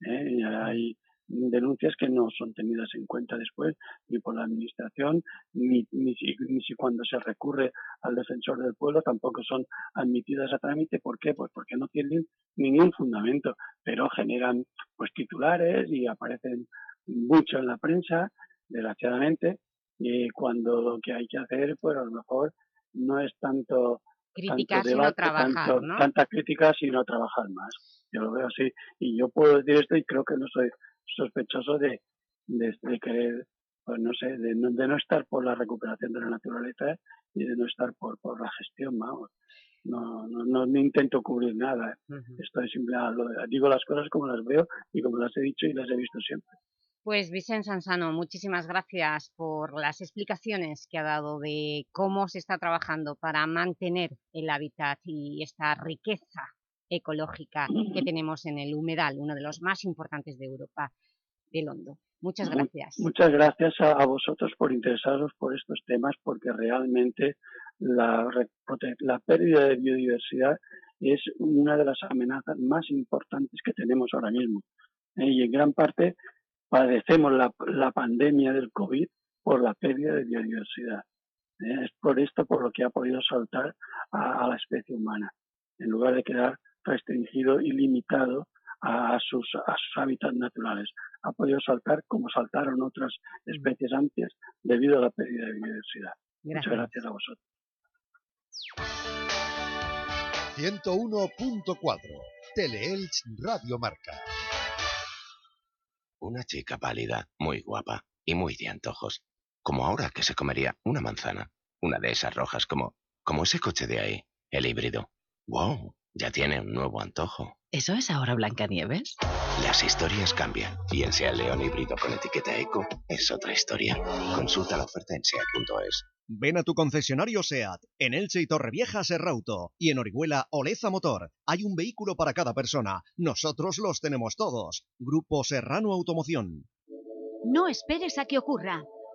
¿eh? Hay denuncias que no son tenidas en cuenta después ni por la administración ni, ni, si, ni si cuando se recurre al defensor del pueblo tampoco son admitidas a trámite. ¿Por qué? Pues porque no tienen ningún fundamento, pero generan pues titulares y aparecen mucho en la prensa, desgraciadamente, y cuando lo que hay que hacer, pues a lo mejor no es tanto Criticar tanto sino trabajar, tanto- ¿no? tanta crítica, sino trabajar más. Yo lo veo así. Y yo puedo decir esto y creo que no soy sospechoso de, de, de querer, pues no sé, de no, de no estar por la recuperación de la naturaleza y de no estar por, por la gestión, vamos. No, no, no, no intento cubrir nada. ¿eh? Estoy simplemente, digo las cosas como las veo y como las he dicho y las he visto siempre. Pues Vicente Sansano, muchísimas gracias por las explicaciones que ha dado de cómo se está trabajando para mantener el hábitat y esta riqueza ecológica que [CLEARS THROAT] tenemos en el humedal, uno de los más importantes de Europa, del Hondo. Muchas Mu- gracias. Muchas gracias a, vosotros por interesaros por estos temas, porque realmente la, la pérdida de biodiversidad es una de las amenazas más importantes que tenemos ahora mismo. ¿eh? Y en gran parte padecemos la, la pandemia del COVID por la pérdida de biodiversidad. ¿eh? Es por esto por lo que ha podido saltar a, a la especie humana, en lugar de quedar restringido y limitado a sus, a sus hábitats naturales. Ha podido saltar como saltaron otras especies antes debido a la pérdida de biodiversidad. Muchas Gracias. gracias a vosotros. 101.4 Teleelch Radio Marca. Una chica pálida, muy guapa y muy de antojos. Como ahora que se comería una manzana. Una de esas rojas como, como ese coche de ahí, el híbrido. ¡Wow! Ya tiene un nuevo antojo. ¿Eso es ahora Blancanieves? Las historias cambian y en Seat León híbrido con etiqueta Eco es otra historia. Consulta la oferta en seat.es. Ven a tu concesionario SEAT, en Elche y Torrevieja Serrauto, y en Orihuela Oleza Motor. Hay un vehículo para cada persona. Nosotros los tenemos todos. Grupo Serrano Automoción. No esperes a que ocurra.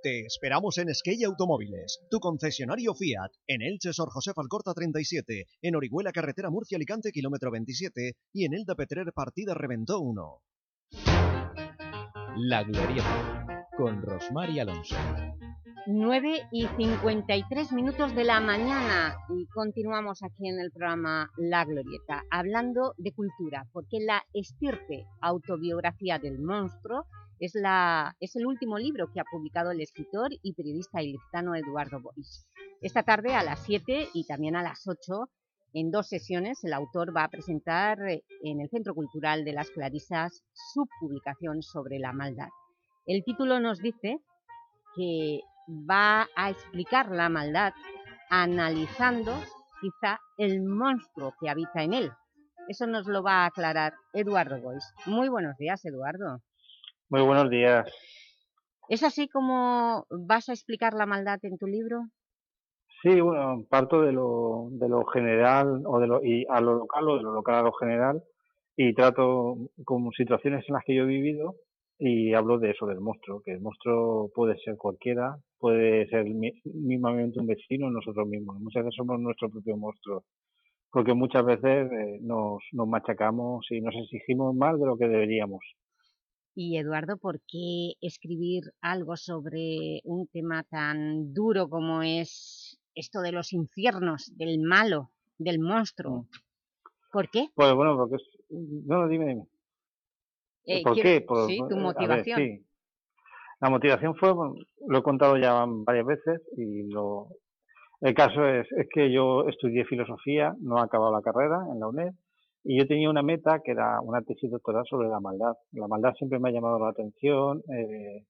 Te esperamos en Skey Automóviles, tu concesionario Fiat, en Elche Sor José Falcorta 37, en Orihuela Carretera Murcia Alicante kilómetro 27 y en Elda Petrer Partida Reventó 1. La Glorieta, con Rosmar y Alonso. 9 y 53 minutos de la mañana y continuamos aquí en el programa La Glorieta, hablando de cultura, porque la estirpe autobiografía del monstruo es, el último libro que ha publicado el escritor y periodista ilicitano Eduardo Bois. Esta tarde a las 7 y también a las 8, en dos sesiones, el autor va a presentar eh, en el Centro Cultural de las Clarisas su publicación sobre la maldad. El título nos dice que va a explicar la maldad analizando quizá el monstruo que habita en él. Eso nos lo va a aclarar Eduardo Bois. Muy buenos días, Eduardo. Muy buenos días. ¿Es así como vas a explicar la maldad en tu libro? Sí, bueno, parto de lo, de lo general o de lo, y a lo local o de lo local a lo general y trato como situaciones en las que yo he vivido y hablo de eso, del monstruo, que el monstruo puede ser cualquiera, puede ser mismamente un vecino, nosotros mismos. Muchas veces somos nuestro propio monstruo, porque muchas veces eh, nos, nos machacamos y nos exigimos más de lo que deberíamos. Y Eduardo, ¿por qué escribir algo sobre un tema tan duro como es esto de los infiernos, del malo, del monstruo? ¿Por qué? Pues bueno, porque es... No, dime, dime. Eh, ¿Por quiero- qué? Por- sí, tu ver, motivación. sí. La motivación fue, lo he contado ya varias veces y lo... El caso es, es que yo estudié filosofía, no he acabado la carrera en la UNED y yo tenía una meta que era una tesis doctoral sobre la maldad. La maldad siempre me ha llamado la atención, eh,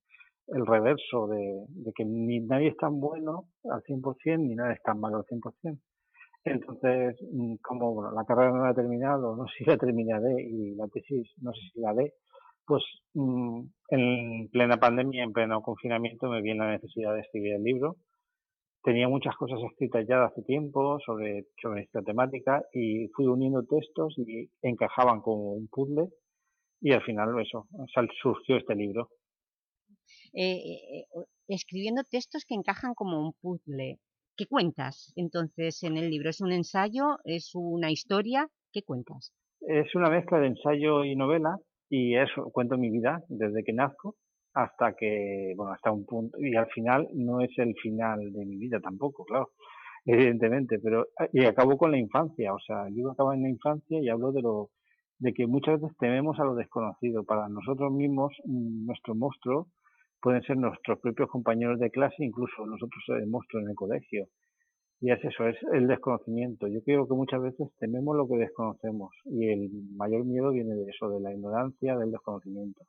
el reverso de, de que ni nadie es tan bueno al 100% ni nadie es tan malo al 100%. Entonces, mm, como la carrera no la he terminado, no sé si la terminaré y la tesis no sé si la haré, pues mm, en plena pandemia, en pleno confinamiento, me viene la necesidad de escribir el libro. Tenía muchas cosas escritas ya de hace tiempo sobre, sobre esta temática y fui uniendo textos y encajaban como un puzzle y al final eso, surgió este libro. Eh, eh, eh, escribiendo textos que encajan como un puzzle. ¿Qué cuentas entonces en el libro? ¿Es un ensayo? ¿Es una historia? ¿Qué cuentas? Es una mezcla de ensayo y novela y eso, cuento mi vida desde que nazco hasta que, bueno, hasta un punto, y al final no es el final de mi vida tampoco, claro, [LAUGHS] evidentemente, pero, y acabo con la infancia, o sea, libro acaba en la infancia y hablo de lo, de que muchas veces tememos a lo desconocido. Para nosotros mismos, mm, nuestro monstruo pueden ser nuestros propios compañeros de clase, incluso nosotros el monstruo en el colegio. Y es eso, es el desconocimiento. Yo creo que muchas veces tememos lo que desconocemos y el mayor miedo viene de eso, de la ignorancia, del desconocimiento.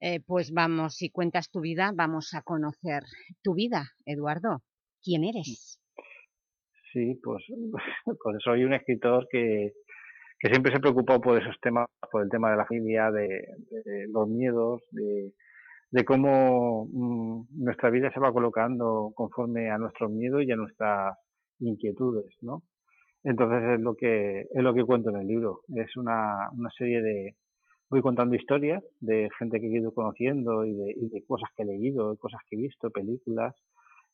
Eh, pues vamos, si cuentas tu vida, vamos a conocer tu vida, Eduardo. ¿Quién eres? Sí, pues, [LAUGHS] pues soy un escritor que, que siempre se ha preocupado por esos temas, por el tema de la familia, de, de los miedos, de, de cómo mm, nuestra vida se va colocando conforme a nuestros miedos y a nuestras inquietudes, ¿no? Entonces es lo que es lo que cuento en el libro. Es una, una serie de voy contando historias de gente que he ido conociendo y de, y de cosas que he leído, cosas que he visto, películas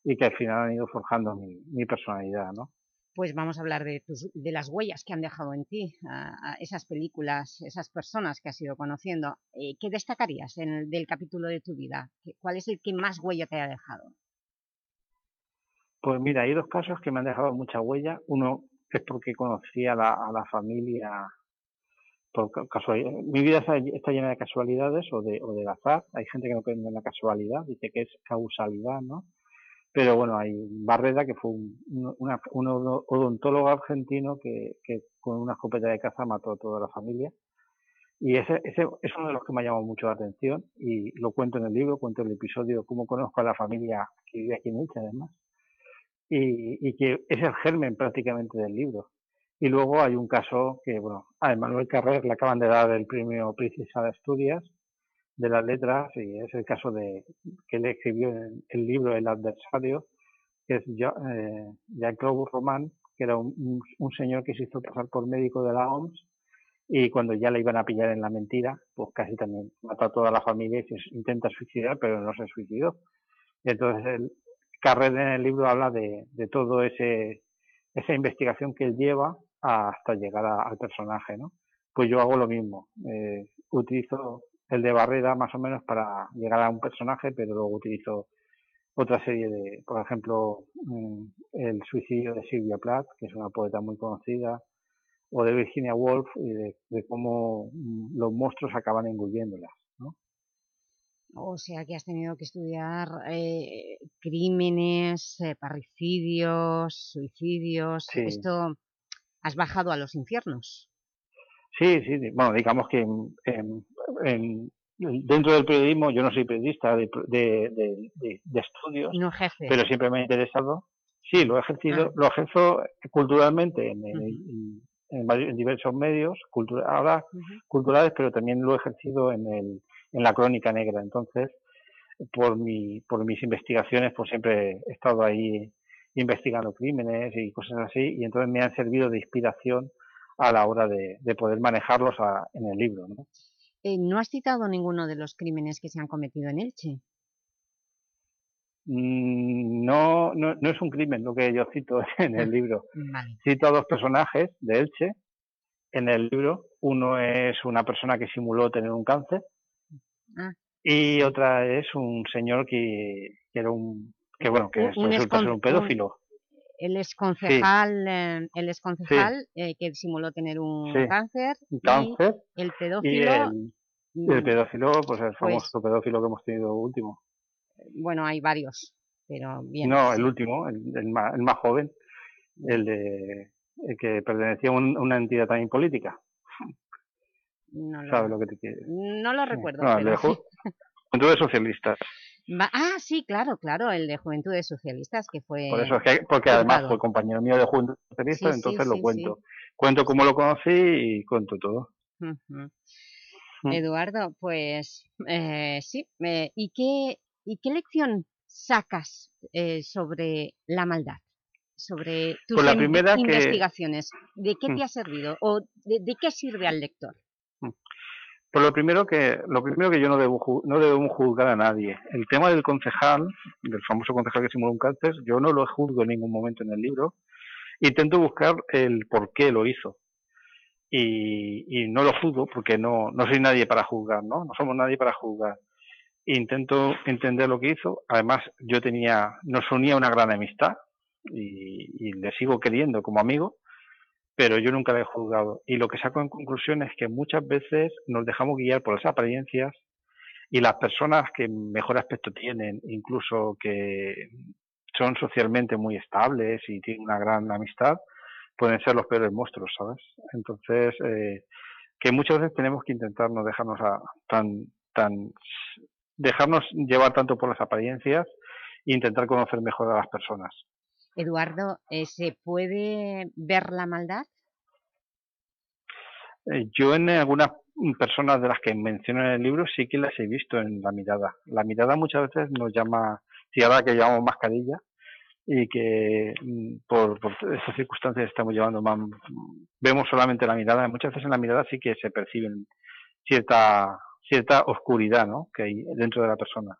y que al final han ido forjando mi, mi personalidad, ¿no? pues vamos a hablar de, tus, de las huellas que han dejado en ti, a, a esas películas, esas personas que has ido conociendo. Eh, ¿Qué destacarías en el, del capítulo de tu vida? ¿Qué- ¿Cuál es el que más huella te ha dejado? Pues mira, hay dos casos que me han dejado mucha huella. Uno es porque conocí a la, a la familia Mi vida está, llena de casualidades o de, o del azar. Hay gente que no cree en la casualidad, dice que es causalidad, ¿no? Pero bueno, hay Barreda, que fue un, odontólogo argentino que, con una escopeta de caza mató a toda la familia. Y ese, ese es uno de los que me ha llamado mucho la atención y lo cuento en el libro, cuento el episodio, cómo conozco a la familia que vive aquí en Elche además y, y que es el germen prácticamente del libro. Y luego hay un caso que, bueno, a Manuel Carrer le acaban de dar el premio Princesa de Asturias de las letras y es el caso de que le escribió el, el libro El adversario, que es eh, Jean-Claude Roman, que era un, señor que se hizo pasar por médico de la OMS y cuando ya le iban a pillar en la mentira, pues casi también mató a toda la familia y se intenta suicidar, pero no se suicidó. Entonces el Carrer en el libro habla de, de todo ese esa investigación que él lleva hasta llegar a- al personaje, ¿no? Pues yo hago lo mismo. eh, utilizo el de Barrera más o menos para llegar a un personaje, pero luego utilizo otra serie de, por ejemplo, mm, el suicidio de Sylvia Plath, que es una poeta muy conocida, o de Virginia Woolf y de, de cómo mm, los monstruos acaban engulliéndolas, ¿no? O sea, que has tenido que estudiar eh, crímenes, eh, parricidios, suicidios... Sí. Esto, has bajado a los infiernos. Sí, sí, bueno, digamos que en- en- en- dentro del periodismo yo no soy periodista de, de, de- estudios, No pero siempre me ha interesado. Sí, lo he ejercido, lo ejerzo culturalmente en, vari- en diversos medios, cultura- ahora culturales, pero también lo he ejercido en, el, en la crónica negra. Entonces, por, mi, por mis investigaciones, pues siempre he estado ahí investigando crímenes y cosas así, y entonces me han servido de inspiración a la hora de, de poder manejarlos a- en el libro. ¿no? Eh, ¿No has citado ninguno de los crímenes que se han cometido en Elche? Mm, No, no, no es un crimen lo que yo cito [LAUGHS] en el libro. Vale. Cito a dos personajes de Elche en el libro. Uno es una persona que simuló tener un cáncer Ah. y otra es un señor que, que era un que bueno que Un- resulta ser un pedófilo. Él es concejal, eh, él es concejal eh, que simuló tener un Sí. cáncer, cáncer y el pedófilo, el, y el mm, pedófilo pues el pues- famoso pedófilo que hemos tenido último. bueno, hay varios, pero bien. No, el último, el, el más, el más joven, el de el que pertenecía a un- una entidad también política. No lo, ¿Sabes lo que te quiere? no lo recuerdo. No, el pero de Ju- Juventudes Socialistas. Ah, sí, claro, claro, el de Juventudes Socialistas, que fue... Por eso es que, porque además fue compañero mío de Juventudes Socialistas, Sí, entonces sí, lo cuento. Cuento cómo lo conocí y cuento todo. Mm. Eduardo, pues eh, sí. eh, ¿y, qué, ¿Y qué lección sacas eh, sobre la maldad? Sobre tus Pues la in- primera que- investigaciones. ¿De qué Mm. te ha servido? ¿O de, de qué sirve al lector? Pues lo primero que, lo primero que yo no debo, no debemos juzgar a nadie. El tema del concejal, del famoso concejal que simuló un cáncer, yo no lo juzgo en ningún momento en el libro. Intento buscar el por qué lo hizo. Y, y no lo juzgo porque no, no soy nadie para juzgar, ¿no? No somos nadie para juzgar. Intento entender lo que hizo. Además, yo tenía, nos unía una gran amistad y, y le sigo queriendo como amigo pero yo nunca la he juzgado. Y lo que saco en conclusión es que muchas veces nos dejamos guiar por las apariencias y las personas que mejor aspecto tienen, incluso que son socialmente muy estables y tienen una gran amistad, pueden ser los peores monstruos, ¿sabes? Entonces, eh, que muchas veces tenemos que intentar no dejarnos a, tan, tan, dejarnos llevar tanto por las apariencias e intentar conocer mejor a las personas. Eduardo, eh, ¿se puede ver la maldad? Eh, Yo en algunas personas de las que menciono en el libro sí que las he visto en la mirada. La mirada muchas veces nos llama, si ahora que llamamos mascarilla, y que mm, por, por esas circunstancias estamos llevando más, vemos solamente la mirada. Muchas veces en la mirada sí que se percibe cierta, cierta oscuridad ¿no? que hay dentro de la persona.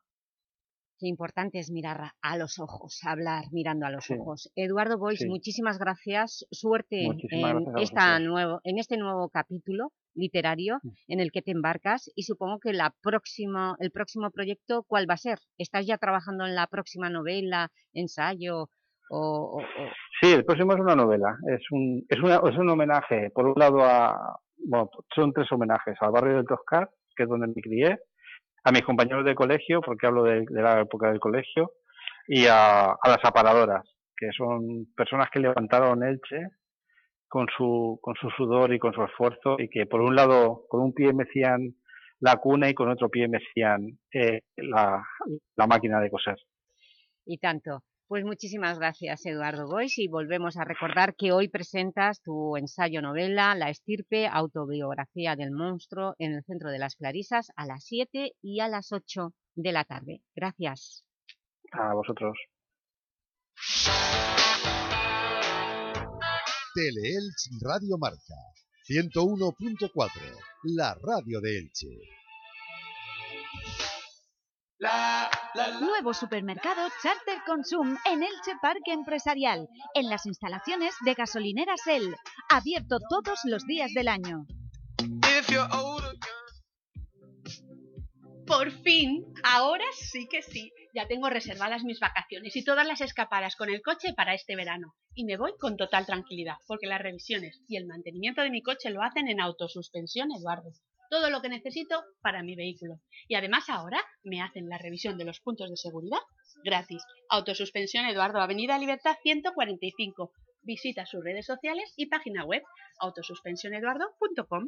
Qué importante es mirar a los ojos, hablar mirando a los Sí. ojos. Eduardo Boix, Sí. muchísimas gracias. Suerte Muchísimas en, gracias esta nuevo, en este nuevo capítulo literario Mm. en el que te embarcas y supongo que la próxima, el próximo proyecto, ¿cuál va a ser? ¿Estás ya trabajando en la próxima novela, ensayo o...? o- o- Sí, el próximo es una novela. Es un, es una, es un homenaje, por un lado, a. Bueno, son tres homenajes: al barrio del Toscar, que es donde me crié, a mis compañeros de colegio, porque hablo de, la época del colegio, y a, a las aparadoras, que son personas que levantaron Elche con su, con su sudor y con su esfuerzo, y que por un lado, con un pie mecían la cuna y con otro pie mecían eh, la, la máquina de coser. y tanto. Pues muchísimas gracias, Eduardo Boix, y volvemos a recordar que hoy presentas tu ensayo novela La estirpe, autobiografía del monstruo, en el Centro de las Clarisas, a las 7 y a las 8 de la tarde. Gracias. A vosotros. Teleelch Radio Marca 101.4, la radio de Elche. Nuevo supermercado Charter Consum en Elche Parque Empresarial, en las instalaciones de gasolineras El, abierto todos los días del año. Por fin, ahora sí que sí. Ya tengo reservadas mis vacaciones y todas las escapadas con el coche para este verano. Y me voy con total tranquilidad, porque las revisiones y el mantenimiento de mi coche lo hacen en autosuspensión, Eduardo. Todo lo que necesito para mi vehículo. Y además ahora me hacen la revisión de los puntos de seguridad gratis. Autosuspensión Eduardo, Avenida Libertad 145. Visita sus redes sociales y página web autosuspensioneduardo.com.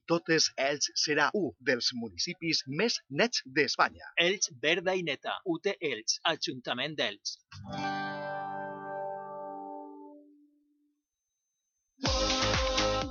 totes, Elx serà un dels municipis més nets d'Espanya. Elx Verda i Neta, UT Elx, Ajuntament d'Elx.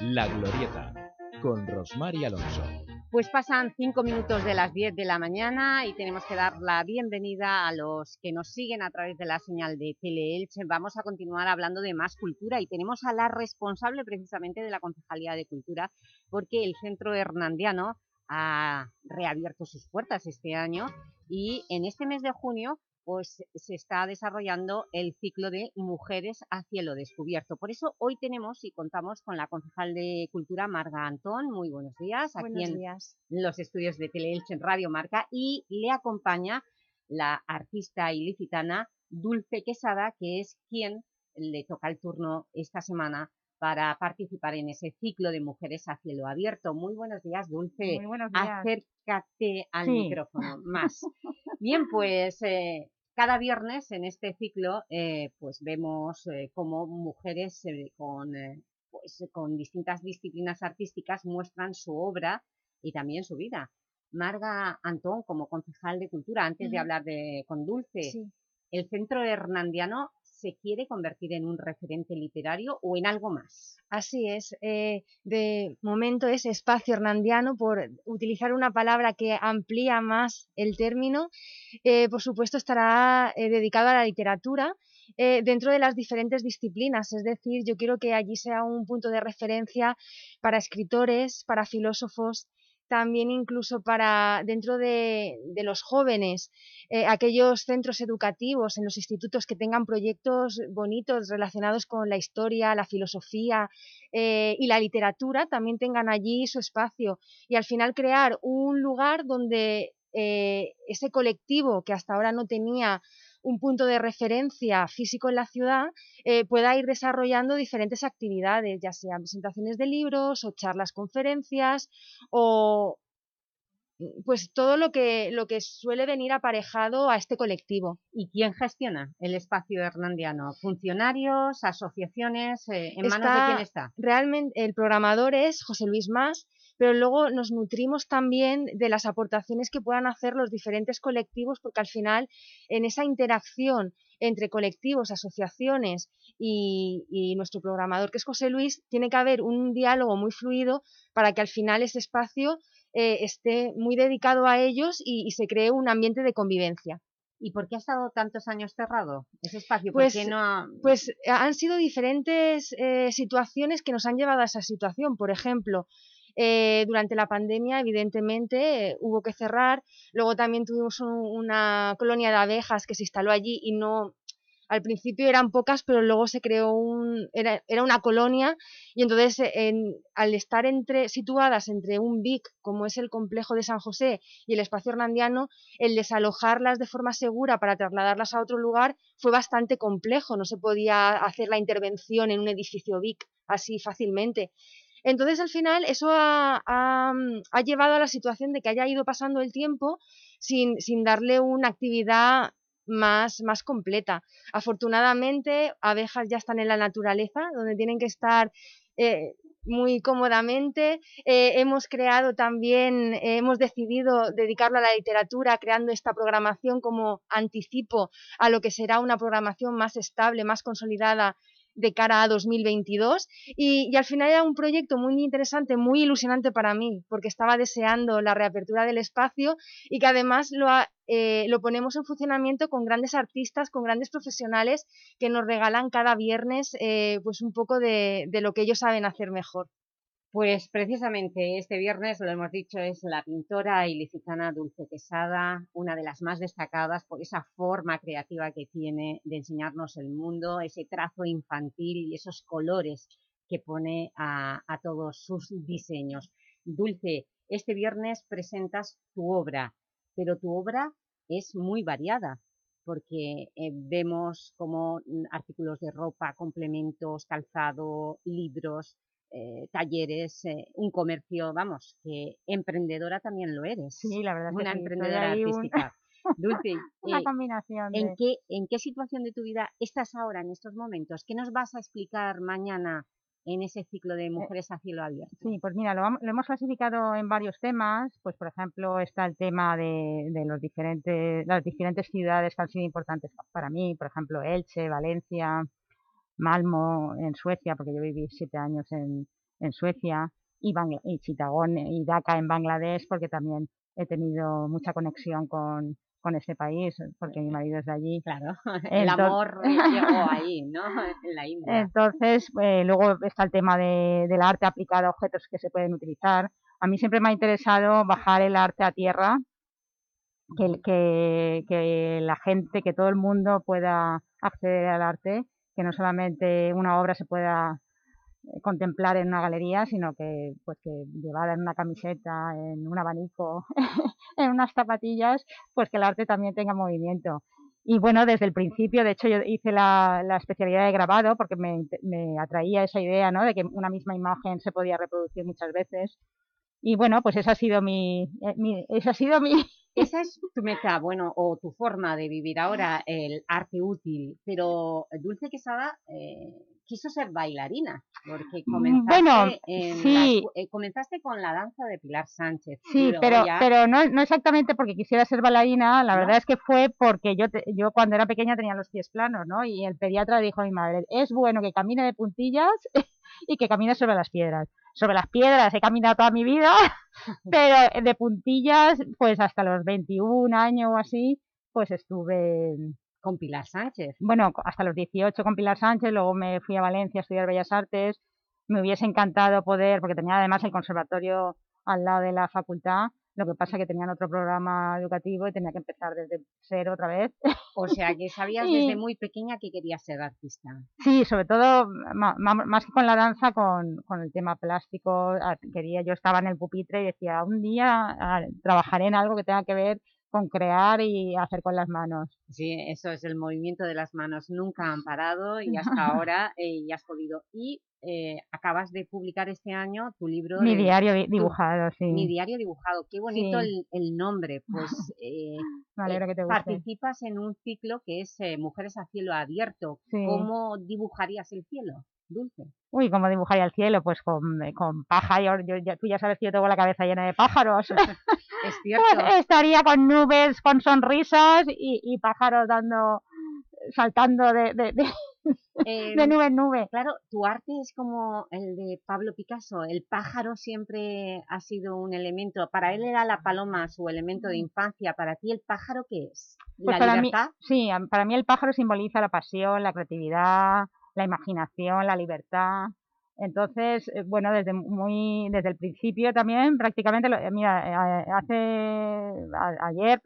La Glorieta, con Rosmar y Alonso. Pues pasan cinco minutos de las 10 de la mañana y tenemos que dar la bienvenida a los que nos siguen a través de la señal de Teleelche. Vamos a continuar hablando de más cultura y tenemos a la responsable precisamente de la Concejalía de Cultura porque el Centro Hernandiano ha reabierto sus puertas este año y en este mes de junio pues se está desarrollando el ciclo de Mujeres a Cielo Descubierto. Por eso hoy tenemos y contamos con la concejal de Cultura, Marga Antón. Muy buenos días. Aquí Buenos en días. los estudios de Teleelche en Radio Marca y le acompaña la artista ilicitana Dulce Quesada, que es quien le toca el turno esta semana para participar en ese ciclo de Mujeres a Cielo Abierto. Muy buenos días, Dulce. Muy buenos días. Acércate al Sí. micrófono más. [LAUGHS] Bien, pues eh, cada viernes en este ciclo eh, pues vemos eh, cómo mujeres eh, con, pues, con distintas disciplinas artísticas muestran su obra y también su vida. Marga Antón, como concejal de Cultura, antes de hablar de, con Dulce, Sí. ¿el Centro Hernandiano se quiere convertir en un referente literario o en algo más? Así es. eh, de momento es espacio hernandiano por utilizar una palabra que amplía más el término. Eh, por supuesto estará eh, dedicado a la literatura eh, dentro de las diferentes disciplinas. Es decir, yo quiero que allí sea un punto de referencia para escritores, para filósofos, también incluso para dentro de, los jóvenes, eh, aquellos centros educativos en los institutos que tengan proyectos bonitos relacionados con la historia, la filosofía eh, y la literatura, también tengan allí su espacio. Y al final crear un lugar donde eh, ese colectivo que hasta ahora no tenía un punto de referencia físico en la ciudad, pueda ir desarrollando diferentes actividades, ya sean presentaciones de libros o charlas, conferencias o, pues todo lo que, lo que suele venir aparejado a este colectivo. ¿Y quién gestiona el espacio hernandiano? ¿Funcionarios, asociaciones? Eh, ¿En manos de quién está? Realmente el programador es José Luis Más, pero luego nos nutrimos también de las aportaciones que puedan hacer los diferentes colectivos, porque al final en esa interacción entre colectivos, asociaciones y, y, nuestro programador, que es José Luis, tiene que haber un diálogo muy fluido para que al final ese espacio eh, esté muy dedicado a ellos y, se cree un ambiente de convivencia. ¿Y por qué ha estado tantos años cerrado ese espacio? Pues, no pues han sido diferentes eh, situaciones que nos han llevado a esa situación. Por ejemplo, eh, durante la pandemia, evidentemente, hubo que cerrar. Luego también tuvimos una colonia de abejas que se instaló allí y no, al principio eran pocas, pero luego se creó un, era, era una colonia y entonces en, al estar entre, situadas entre un BIC, como es el complejo de San José, y el espacio hernandiano, el desalojarlas de forma segura para trasladarlas a otro lugar fue bastante complejo, no se podía hacer la intervención en un edificio BIC así fácilmente. Entonces, al final, eso ha, ha, ha, llevado a la situación de que haya ido pasando el tiempo sin, sin darle una actividad más, más completa. Afortunadamente, abejas ya están en la naturaleza, donde tienen que estar eh, muy cómodamente. Eh, hemos creado también, hemos decidido dedicarlo a la literatura, creando esta programación como anticipo a lo que será una programación más estable, más consolidada de cara a 2022 y, y, al final era un proyecto muy interesante, muy ilusionante para mí, porque estaba deseando la reapertura del espacio y que además lo, eh, lo ponemos en funcionamiento con grandes artistas, con grandes profesionales que nos regalan cada viernes eh, pues un poco de, de lo que ellos saben hacer mejor. Pues precisamente este viernes, lo hemos dicho, es la pintora ilicitana Dulce Quesada, una de las más destacadas por esa forma creativa que tiene de enseñarnos el mundo, ese trazo infantil y esos colores que pone a, todos sus diseños. Dulce, este viernes presentas tu obra, pero tu obra es muy variada, porque eh, vemos como mm, artículos de ropa, complementos, calzado, libros, eh, talleres, eh, un comercio, vamos, que emprendedora también lo eres. Sí, la verdad Una que sí, emprendedora artística. Un... Dulce, [LAUGHS] Una combinación. ¿en, qué, ¿En qué situación de tu vida estás ahora, en estos momentos? ¿Qué nos vas a explicar mañana en ese ciclo de mujeres a cielo abierto? Sí, pues mira, lo, lo, hemos clasificado en varios temas, pues por ejemplo está el tema de, de, los diferentes, las diferentes ciudades que han sido importantes para mí, por ejemplo Elche, Valencia, Malmo en Suecia, porque yo viví siete años en, en Suecia, y, Bangla y Chittagong y Dhaka en Bangladesh, porque también he tenido mucha conexión con, con este país, porque mi marido es de allí. Claro, [LAUGHS] el amor llegó ahí, ¿no? [LAUGHS] En la India. Entonces, eh, luego está el tema de, del arte aplicado a objetos que se pueden utilizar. A mí siempre me ha interesado bajar el arte a tierra, que, que, que la gente, que todo el mundo pueda acceder al arte, que no solamente una obra se pueda contemplar en una galería, sino que pues que llevada en una camiseta, en un abanico, [LAUGHS] en unas zapatillas, pues que el arte también tenga movimiento. Y bueno, desde el principio, de hecho yo hice la, la especialidad de grabado porque me, me, atraía esa idea, ¿no? De que una misma imagen se podía reproducir muchas veces. Y bueno, pues esa ha sido mi, eh, mi esa ha sido mi... [LAUGHS] Esa es tu meta, bueno, o tu forma de vivir ahora, el arte útil. Pero Dulce Quesada eh, quiso ser bailarina, porque comenzaste, bueno, en sí. la, eh, comenzaste con la danza de Pilar Sánchez. Sí, pero, ya... pero no, no, exactamente porque quisiera ser bailarina, la ¿No? verdad es que fue porque yo, te, yo cuando era pequeña tenía los pies planos, ¿no? Y el pediatra dijo a mi madre, es bueno que camine de puntillas [LAUGHS] y que camine sobre las piedras. Sobre las piedras he caminado toda mi vida, [LAUGHS] pero de puntillas, pues hasta los 21 años o así, pues estuve con Pilar Sánchez. Bueno, hasta los 18 con Pilar Sánchez, luego me fui a Valencia a estudiar Bellas Artes. Me hubiese encantado poder, porque tenía además el conservatorio al lado de la facultad, lo que pasa que tenían otro programa educativo y tenía que empezar desde cero otra vez. O sea, que [LAUGHS] sabías Y- desde muy pequeña que querías ser artista. Sí, sobre todo, más que con la danza, con, con el tema plástico, quería, yo estaba en el pupitre y decía, un día trabajaré en algo que tenga que ver con crear y hacer con las manos. Sí, eso es el movimiento de las manos. Nunca han parado y hasta [LAUGHS] ahora eh, ya has podido. Y eh, acabas de publicar este año tu libro... Mi de- diario di- tu- dibujado, sí. Mi diario dibujado. Qué bonito Sí. el, el nombre. Pues [LAUGHS] eh, Me eh, que te guste. participas en un ciclo que es eh, Mujeres a cielo abierto. Sí. ¿Cómo dibujarías el cielo, Dulce? Uy, ¿cómo dibujaría el cielo? Pues con, con pájaros. Yo, tú ya sabes que yo tengo la cabeza llena de pájaros. [LAUGHS] Es cierto. Pues estaría con nubes, con sonrisas y, y pájaros dando, saltando de, de, de, Eh, [LAUGHS] de nube en nube. Claro, tu arte es como el de Pablo Picasso. El pájaro siempre ha sido un elemento. Para él era la paloma su elemento de infancia. ¿Para ti el pájaro qué es? Pues ¿La para libertad? Mí, sí, para mí el pájaro simboliza la pasión, la creatividad, la imaginación, la libertad. Entonces, eh, bueno, desde muy desde el principio también prácticamente, eh, mira, eh, hace ayer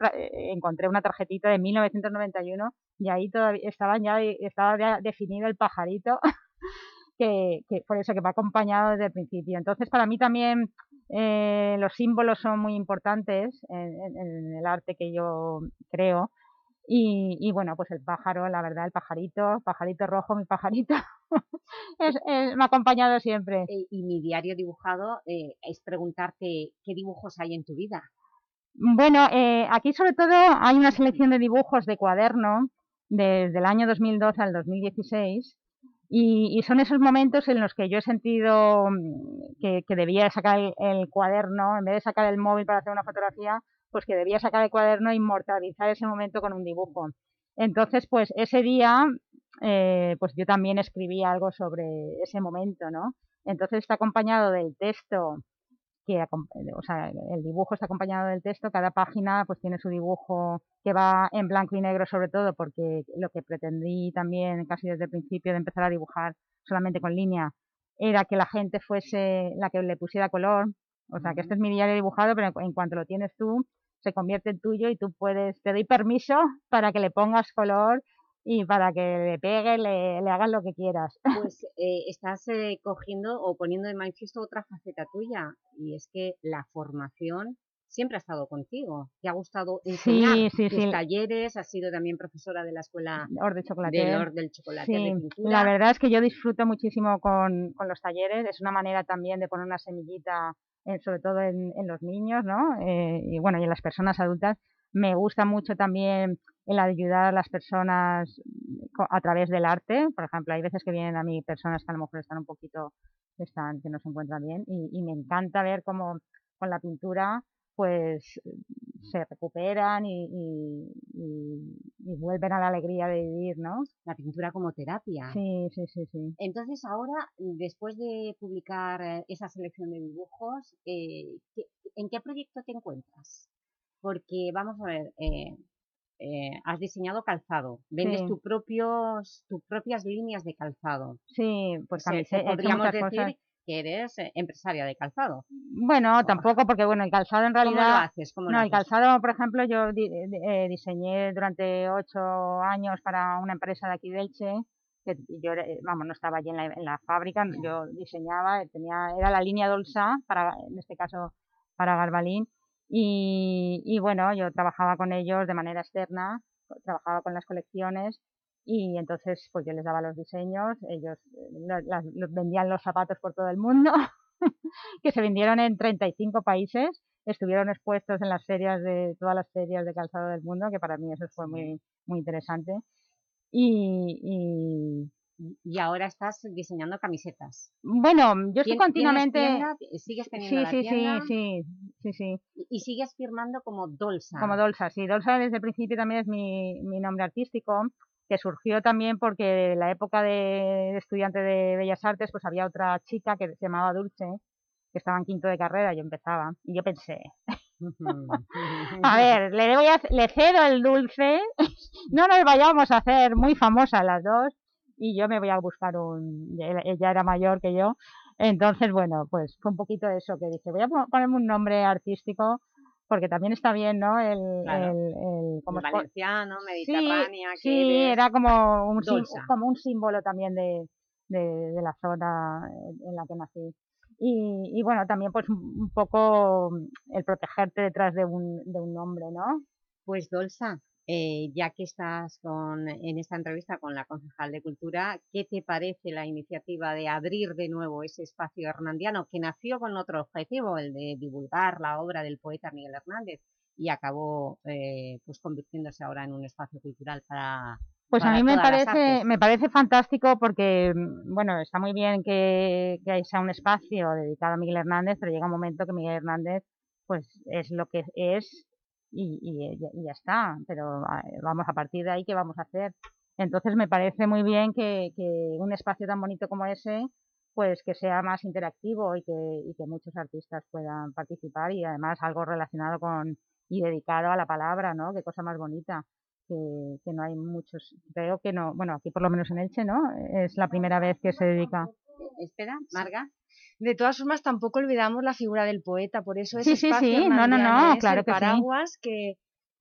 encontré una tarjetita de 1991 y ahí todavía estaban ya estaba ya definido el pajarito [LAUGHS] que, que por eso que me ha acompañado desde el principio. Entonces, para mí también eh, los símbolos son muy importantes en, en- en el arte que yo creo. Y, y bueno, pues el pájaro, la verdad, el pajarito, pajarito rojo, mi pajarito, [LAUGHS] es, es- me ha acompañado siempre. Eh, y mi diario dibujado eh, es preguntarte qué dibujos hay en tu vida. Bueno, eh, aquí sobre todo hay una selección de dibujos de cuaderno desde el año 2012 al 2016 y, y son esos momentos en los que yo he sentido mm, que, que debía sacar el, el cuaderno, en vez de sacar el móvil para hacer una fotografía, pues que debía sacar el cuaderno e inmortalizar ese momento con un dibujo. Entonces, pues ese día, eh, pues yo también escribí algo sobre ese momento, ¿no? Entonces está acompañado del texto que o sea, el dibujo está acompañado del texto, cada página pues tiene su dibujo que va en blanco y negro sobre todo, porque lo que pretendí también casi desde el principio de empezar a dibujar solamente con línea era que la gente fuese la que le pusiera color, o sea, que este es mi diario dibujado, pero en cuanto lo tienes tú, se convierte en tuyo y tú puedes, te doy permiso para que le pongas color y para que le pegues, le, le hagas lo que quieras. [LAUGHS] Pues eh, estás eh, cogiendo o poniendo de manifiesto otra faceta tuya y es que la formación siempre ha estado contigo. Te ha gustado enseñar Sí, sí, tus sí. talleres, has sido también profesora de la escuela Or de chocolate. del Or del chocolate de Sí, pintura. la verdad es que yo disfruto muchísimo con, con los talleres, es una manera también de poner una semillita, en- sobre todo en, en los niños, ¿no? Eh, y bueno, y en las personas adultas. Me gusta mucho también el ayudar a las personas co- a través del arte. Por ejemplo, hay veces que vienen a mí personas que a lo mejor están un poquito, están, que no se encuentran bien y, y me encanta ver cómo con la pintura pues se recuperan y, y- y- y vuelven a la alegría de vivir, ¿no? La pintura como terapia. Sí, sí, sí, sí. Entonces ahora, después de publicar eh, esa selección de dibujos, eh, ¿qué- ¿en qué proyecto te encuentras? Porque, vamos a ver, eh, eh, has diseñado calzado, vendes Sí. tu propios, tus propias líneas de calzado. Sí, pues Se- hecho podríamos decir cosas. Que eres eh, empresaria de calzado. Bueno, tampoco, porque bueno, el calzado en ¿Cómo lo realidad... haces? ¿Cómo lo no, el calzado, por ejemplo, yo di- di- eh, diseñé durante ocho años para una empresa de aquí de Elche, que yo, eh, vamos, no estaba allí en la, en la fábrica, yo diseñaba, tenía, era la línea Dolsa, para, en este caso para Garbalín, y, y bueno, yo trabajaba con ellos de manera externa, trabajaba con las colecciones y entonces pues yo les daba los diseños, ellos eh, las- los vendían los zapatos por todo el mundo, [LAUGHS] que se vendieron en 35 países, estuvieron expuestos en las ferias de todas las ferias de calzado del mundo, que para mí eso fue muy muy interesante. Y, y Y ahora estás diseñando camisetas. bueno, yo estoy ¿Tien- continuamente tienda? ¿Sigues teniendo sí, la sí, tienda? sí, sí, sí, sí. Y, y sigues firmando como Dolsa. Como Dolsa, sí. Dolsa desde el principio también es mi, mi nombre artístico, que surgió también porque en la época de, estudiante de Bellas Artes, pues había otra chica que se llamaba Dulce, que estaba en quinto de carrera, yo empezaba, y yo pensé, [LAUGHS] a ver, le, voy a, le cedo el dulce, [LAUGHS] no nos vayamos a hacer muy famosas las dos, y yo me voy a buscar un, ella ella era mayor que yo, Entonces, bueno, pues fue un poquito eso que dije, voy a ponerme un nombre artístico porque también está bien, ¿no? El, Claro. el, el- como El valenciano, Sí, Mediterránea, sí, Queves, era como un, como un símbolo también de, de, de la zona en en la que nací. Y, y bueno, también pues un, un poco el protegerte detrás de un, de un nombre, ¿no? Pues Dolsa, eh, ya que estás con, en esta entrevista con la concejal de Cultura, ¿qué te parece la iniciativa de abrir de nuevo ese espacio hernandiano que nació con otro objetivo, el de divulgar la obra del poeta Miguel Hernández y acabó eh, pues convirtiéndose ahora en un espacio cultural para Pues a mí me parece, me parece fantástico porque, mm, bueno, está muy bien que, que sea un espacio dedicado a Miguel Hernández, pero llega un momento que Miguel Hernández pues es lo que es y, ya- y ya está. Pero ah, vamos, a partir de ahí, ¿qué vamos a hacer? Entonces me parece muy bien que, que un espacio tan bonito como ese pues que sea más interactivo y que, y que muchos artistas puedan participar y además algo relacionado con y dedicado a la palabra, ¿no? Qué cosa más bonita que, que no hay muchos, creo que no, bueno, aquí por lo menos en Elche, ¿no? Es la primera vez que se dedica. Espera, Marga. De todas formas, tampoco olvidamos la figura del poeta, por eso ese Sí, sí, espacio sí, no, no, no, es claro el que sí. paraguas que,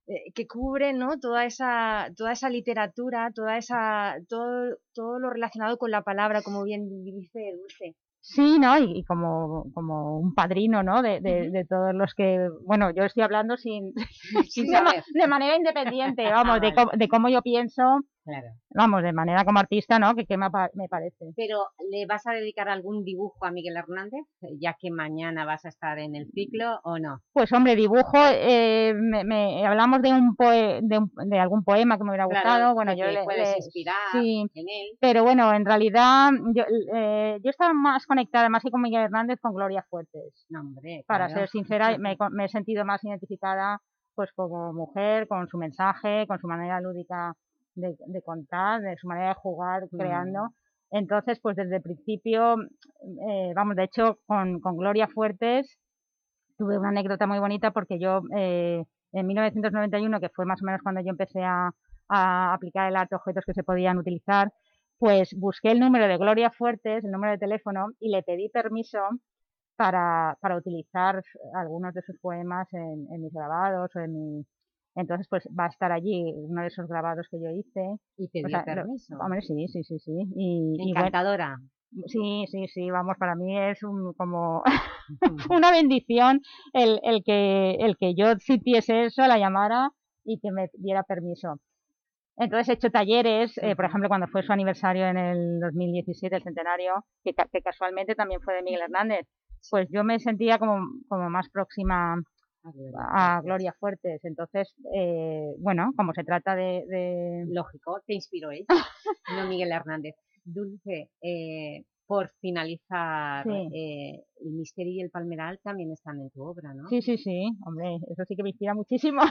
eh, que cubre ¿no? toda, esa, toda esa literatura, toda esa, todo, todo lo relacionado con la palabra, como bien dice Dulce. Sí, ¿no? Y, y como, como un padrino, ¿no? De, de, de todos los que, bueno, yo estoy hablando sin, [LAUGHS] Sin de, ma- saber. de manera independiente, [LAUGHS] vamos, Ah, de, vale. cómo, de cómo yo pienso, Claro. vamos, de manera como artista, ¿no? Que, que me, parece. Pero, ¿le vas a dedicar algún dibujo a Miguel Hernández, ya que mañana vas a estar en el ciclo o no? Pues hombre, dibujo, eh, me, me- hablamos de un, poe- de, un- de algún poema que me hubiera Claro, gustado, bueno, que yo le- puedes le- inspirar sí, en él. pero bueno, en realidad yo, eh, yo estaba más conectada, más que con Miguel Hernández, con Gloria Fuertes. No, hombre, Para claro. ser [LAUGHS] sincera, me he sentido más identificada pues como mujer, con su mensaje, con su manera lúdica de, de contar, de su manera de jugar, creando. Entonces, pues desde el principio, eh, vamos, de hecho, con, con Gloria Fuertes tuve una anécdota muy bonita porque yo eh, en 1991, que fue más o menos cuando yo empecé a, a aplicar el arte a objetos que se podían utilizar, pues busqué el número de Gloria Fuertes, el número de teléfono, y le pedí permiso para, para utilizar algunos de sus poemas en, en mis grabados o en mi... Entonces, pues va a estar allí uno de esos grabados que yo hice. Y te O lo- permiso. hombre, sí, sí, sí, sí. Y, y bueno, Encantadora. Sí, sí, sí, vamos, para mí es un, como [LAUGHS] una bendición el, el, que, el que yo sintiese eso, la llamara y que me diera permiso. Entonces he hecho talleres, eh, por ejemplo, cuando fue su aniversario en el 2017, el centenario, que, que casualmente también fue de Miguel Hernández, pues yo me sentía como, como más próxima a Gloria Fuertes. Entonces, eh, bueno, como se trata de... de... Lógico, te inspiró [LAUGHS] ella, no Miguel Hernández. Dulce, eh, por finalizar, Sí. eh, el misterio y el palmeral también están en tu obra, ¿no? Sí, sí, sí, hombre, eso sí que me inspira muchísimo.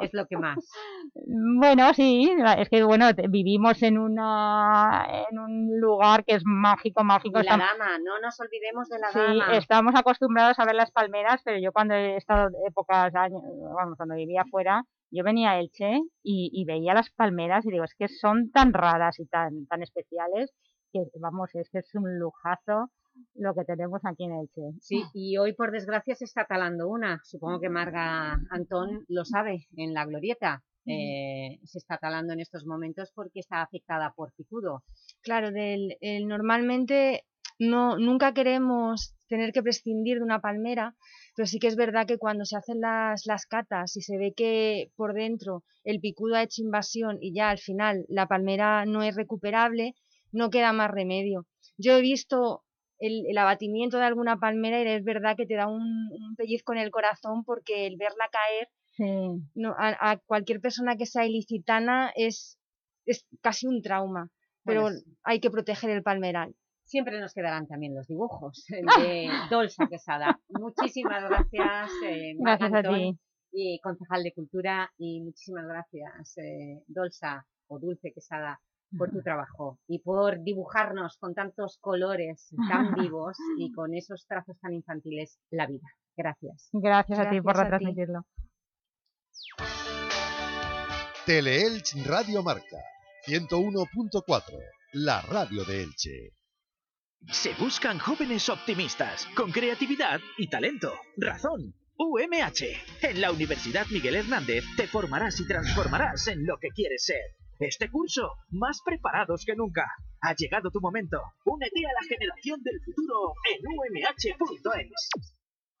Es lo que más. [LAUGHS] Bueno, sí, es que bueno, vivimos en una en un lugar que es mágico, mágico. Y la estamos- dama, no nos olvidemos de la sí, dama. estamos acostumbrados a ver las palmeras, pero yo cuando he estado épocas, años, vamos, cuando vivía afuera, yo venía a Elche y, y veía las palmeras y digo, es que son tan raras y tan, tan especiales que, vamos, es que es un lujazo lo que tenemos aquí en Elche. Sí, y hoy por desgracia se está talando una. Supongo que Marga Antón lo sabe en la glorieta. Eh, se está talando en estos momentos porque está afectada por picudo. Claro, del, el- normalmente no, nunca queremos tener que prescindir de una palmera, pero sí que es verdad que cuando se hacen las, las catas y se ve que por dentro el picudo ha hecho invasión y ya al final la palmera no es recuperable, no queda más remedio. Yo he visto el, el abatimiento de alguna palmera y es verdad que te da un, un pellizco en el corazón porque el verla caer Sí. no, a, a cualquier persona que sea ilicitana es, es casi un trauma, pero Bueno, hay que proteger el palmeral. Siempre nos quedarán también los dibujos [LAUGHS] de Dolsa Quesada. Muchísimas gracias, eh, Gracias a Antón, ti. y concejal de Cultura, y muchísimas gracias, eh, Dolsa o Dulce Quesada, por tu trabajo y por dibujarnos con tantos colores tan [LAUGHS] vivos y con esos trazos tan infantiles la vida. Gracias. Gracias, a ti por retransmitirlo. Teleelch Radio Marca 101.4, la radio de Elche. Se buscan jóvenes optimistas, con creatividad y talento. Razón. UMH. En la Universidad Miguel Hernández te formarás y transformarás en lo que quieres ser. Este curso, más preparados que nunca. Ha llegado tu momento. Únete a la generación del futuro en umh.es.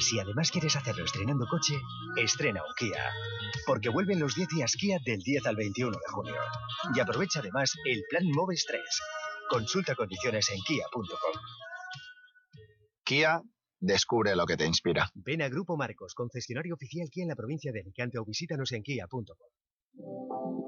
Si además quieres hacerlo estrenando coche, estrena un Kia. Porque vuelven los 10 días Kia del 10 al 21 de junio. Y aprovecha además el plan Moves 3. Consulta condiciones en kia.com. Kia, descubre lo que te inspira. Ven a Grupo Marcos, concesionario oficial Kia en la provincia de Alicante o visítanos en kia.com.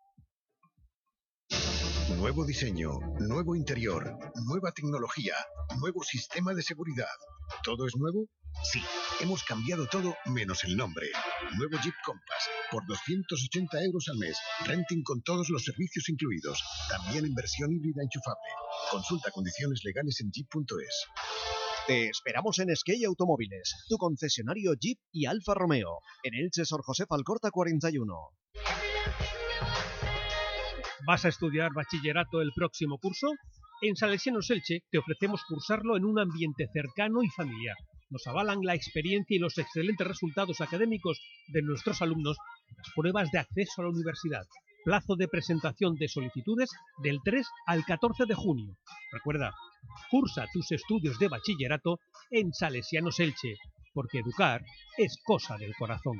Nuevo diseño, nuevo interior, nueva tecnología, nuevo sistema de seguridad. ¿Todo es nuevo? Sí, hemos cambiado todo menos el nombre. Nuevo Jeep Compass, por 280 euros al mes. Renting con todos los servicios incluidos. También en versión híbrida enchufable. Consulta condiciones legales en jeep.es. Te esperamos en Skate Automóviles, tu concesionario Jeep y Alfa Romeo, en Elche Sor José Alcorta 41. ¿Vas a estudiar bachillerato el próximo curso? En Salesianos Elche te ofrecemos cursarlo en un ambiente cercano y familiar. Nos avalan la experiencia y los excelentes resultados académicos de nuestros alumnos en las pruebas de acceso a la universidad. Plazo de presentación de solicitudes del 3 al 14 de junio. Recuerda, cursa tus estudios de bachillerato en Salesianos Elche, porque educar es cosa del corazón.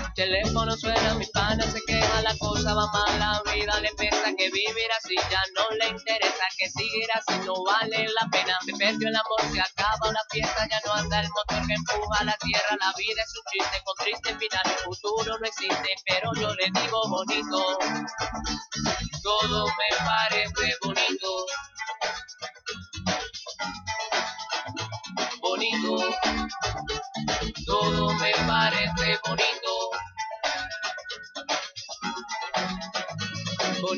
Teléfono suena, mi pana se queja, la cosa va mal, la vida le pesa que vivir así ya no le interesa, que seguir así no vale la pena. Se perdió el amor, se acaba la fiesta, ya no anda el motor que empuja la tierra, la vida es un chiste con triste final, el futuro no existe, pero yo le digo bonito, todo me parece bonito. Bonito, todo me parece bonito.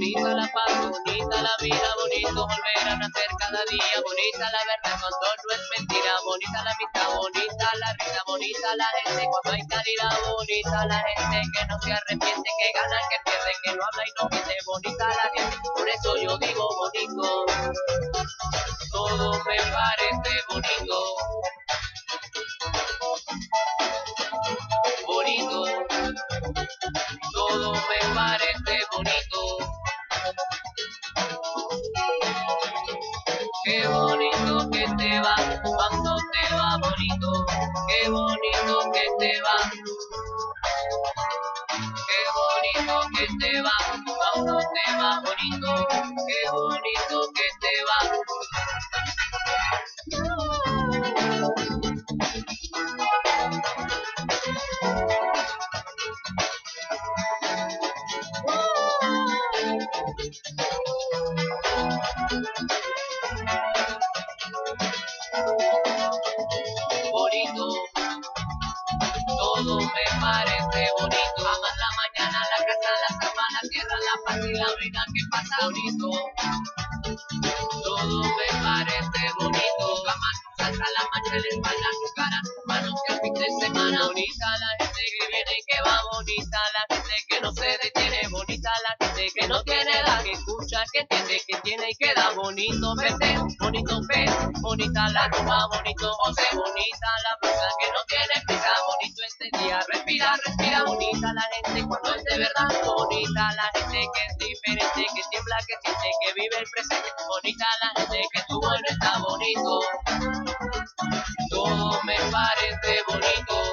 Bonita la paz, bonita la vida, bonito volver a nacer cada día, bonita la verdad cuando no es mentira, bonita la amistad, bonita la risa, bonita la gente cuando hay caridad, bonita la gente que no se arrepiente, que gana, que pierde, que no habla y no miente, bonita la gente, por eso yo digo bonito, todo me parece bonito. Bonito, todo me parece qué bonito que te va. Qué bonito que te va, cuando te va bonito, qué bonito que te va. Bonita la gente que viene y que va bonita, la gente que no se detiene, bonita la gente que no tiene edad, que escucha, que tiene, que tiene y queda bonito. Vete, bonito fe, bonita la ropa, bonito José, bonita la blusa que no tiene prisa, bonito este día. Respira, respira, bonita la gente cuando es de verdad, bonita la gente que es diferente, que tiembla, que siente, que vive el presente, bonita la gente que tu bueno está bonito. Todo me parece bonito.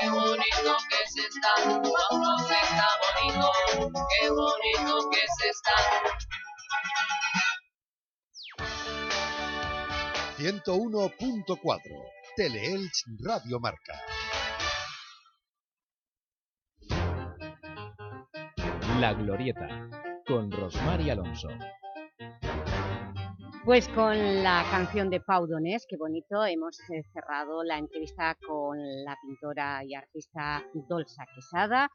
Qué bonito que se está, cuando se está bonito. Qué bonito que se está. 101.4 Teleelch Radio Marca. La Glorieta con Rosmar y Alonso. Pues con la canción de Pau Donés, qué bonito, hemos eh, cerrado la entrevista con la pintora y artista Dolsa Quesada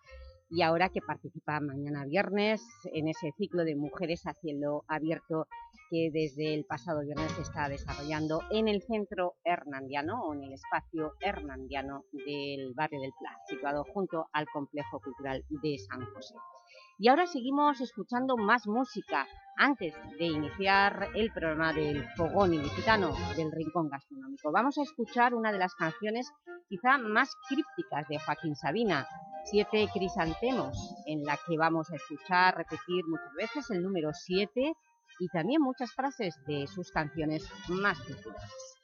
y ahora que participa mañana viernes en ese ciclo de Mujeres a Cielo Abierto que desde el pasado viernes se está desarrollando en el centro hernandiano o en el espacio hernandiano del barrio del Pla, situado junto al complejo cultural de San José. Y ahora seguimos escuchando más música antes de iniciar el programa del Fogón Ilicitano del Rincón Gastronómico. Vamos a escuchar una de las canciones quizá más crípticas de Joaquín Sabina, Siete Crisantemos, en la que vamos a escuchar repetir muchas veces el número 7 y también muchas frases de sus canciones más populares.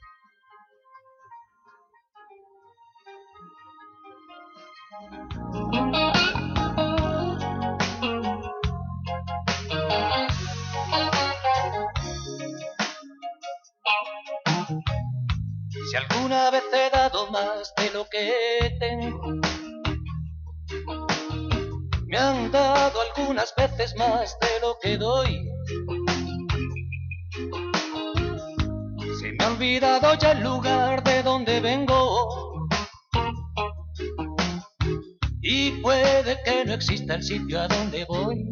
Si alguna vez he dado más de lo que tengo, me han dado algunas veces más de lo que doy. Se me ha olvidado ya el lugar de donde vengo. Y puede que no exista el sitio a donde voy.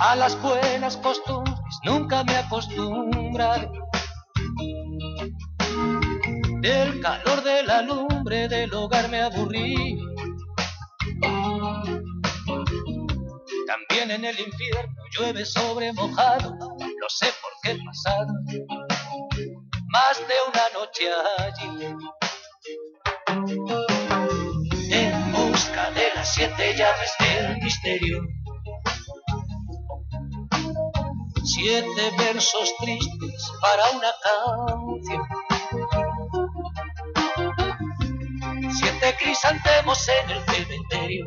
A las buenas costumbres nunca me he acostumbrado. Del calor de la lumbre del hogar me aburrí. También en el infierno llueve sobre mojado, lo sé porque he pasado más de una noche allí. En busca de las siete llaves del misterio. Siete versos tristes para una canción. Siete crisantemos en el cementerio.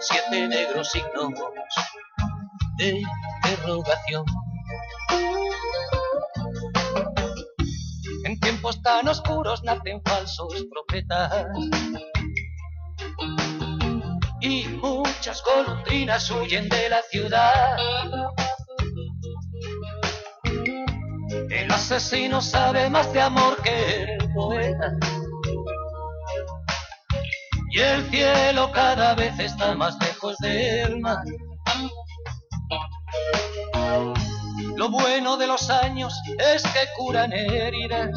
Siete negros signos de interrogación. En tiempos tan oscuros nacen falsos profetas. Y muchas golondrinas huyen de la ciudad. El asesino sabe más de amor que el poeta. Y el cielo cada vez está más lejos del mar. Lo bueno de los años es que curan heridas.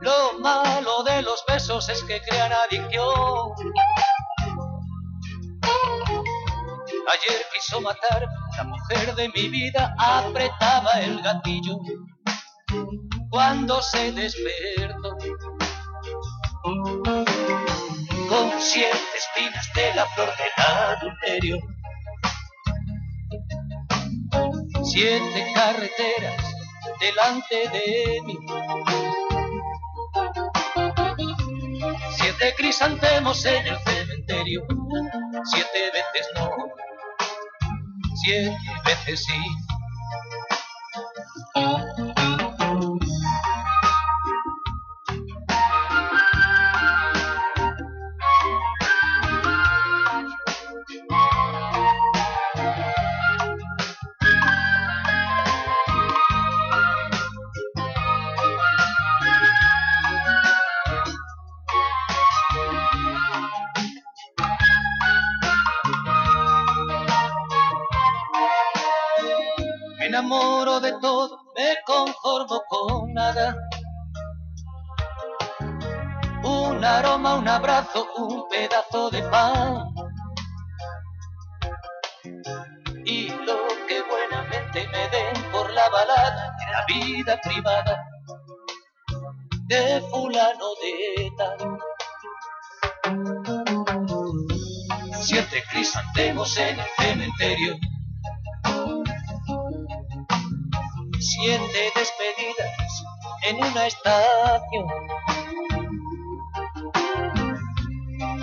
Lo malo de los besos es que crean adicción. Ayer quiso matar la mujer de mi vida, apretaba el gatillo cuando se despertó. Con siete espinas de la flor del adulterio. Siete carreteras delante de mí. Siete crisantemos en el cementerio. siete veces no, siete veces sí. Todo, me conformo con nada. Un aroma, un abrazo, un pedazo de pan. Y lo que buenamente me den por la balada de la vida privada de fulano de tal. Siete crisantemos en el cementerio. Siete despedidas en una estación.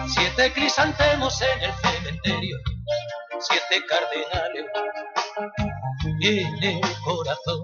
Siete crisantemos en el cementerio. Siete cardenales en el corazón.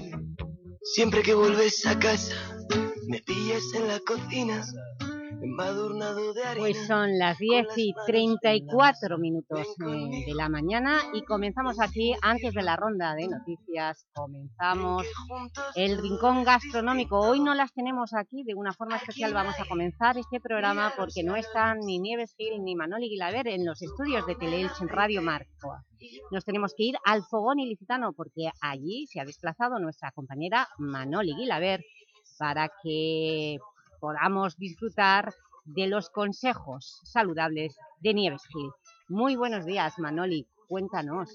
Siempre que vuelves a casa, me pillas en la cocina. Pues son las 10 y 34 minutos eh, de la mañana y comenzamos aquí, antes de la ronda de noticias, comenzamos el Rincón Gastronómico. Hoy no las tenemos aquí, de una forma especial vamos a comenzar este programa porque no están ni Nieves Gil ni Manoli Guilaber en los estudios de Teleelch en Radio Marco. Nos tenemos que ir al Fogón Ilicitano porque allí se ha desplazado nuestra compañera Manoli Guilaber para que podamos disfrutar de los consejos saludables de Nieves Gil. Muy buenos días, Manoli. Cuéntanos.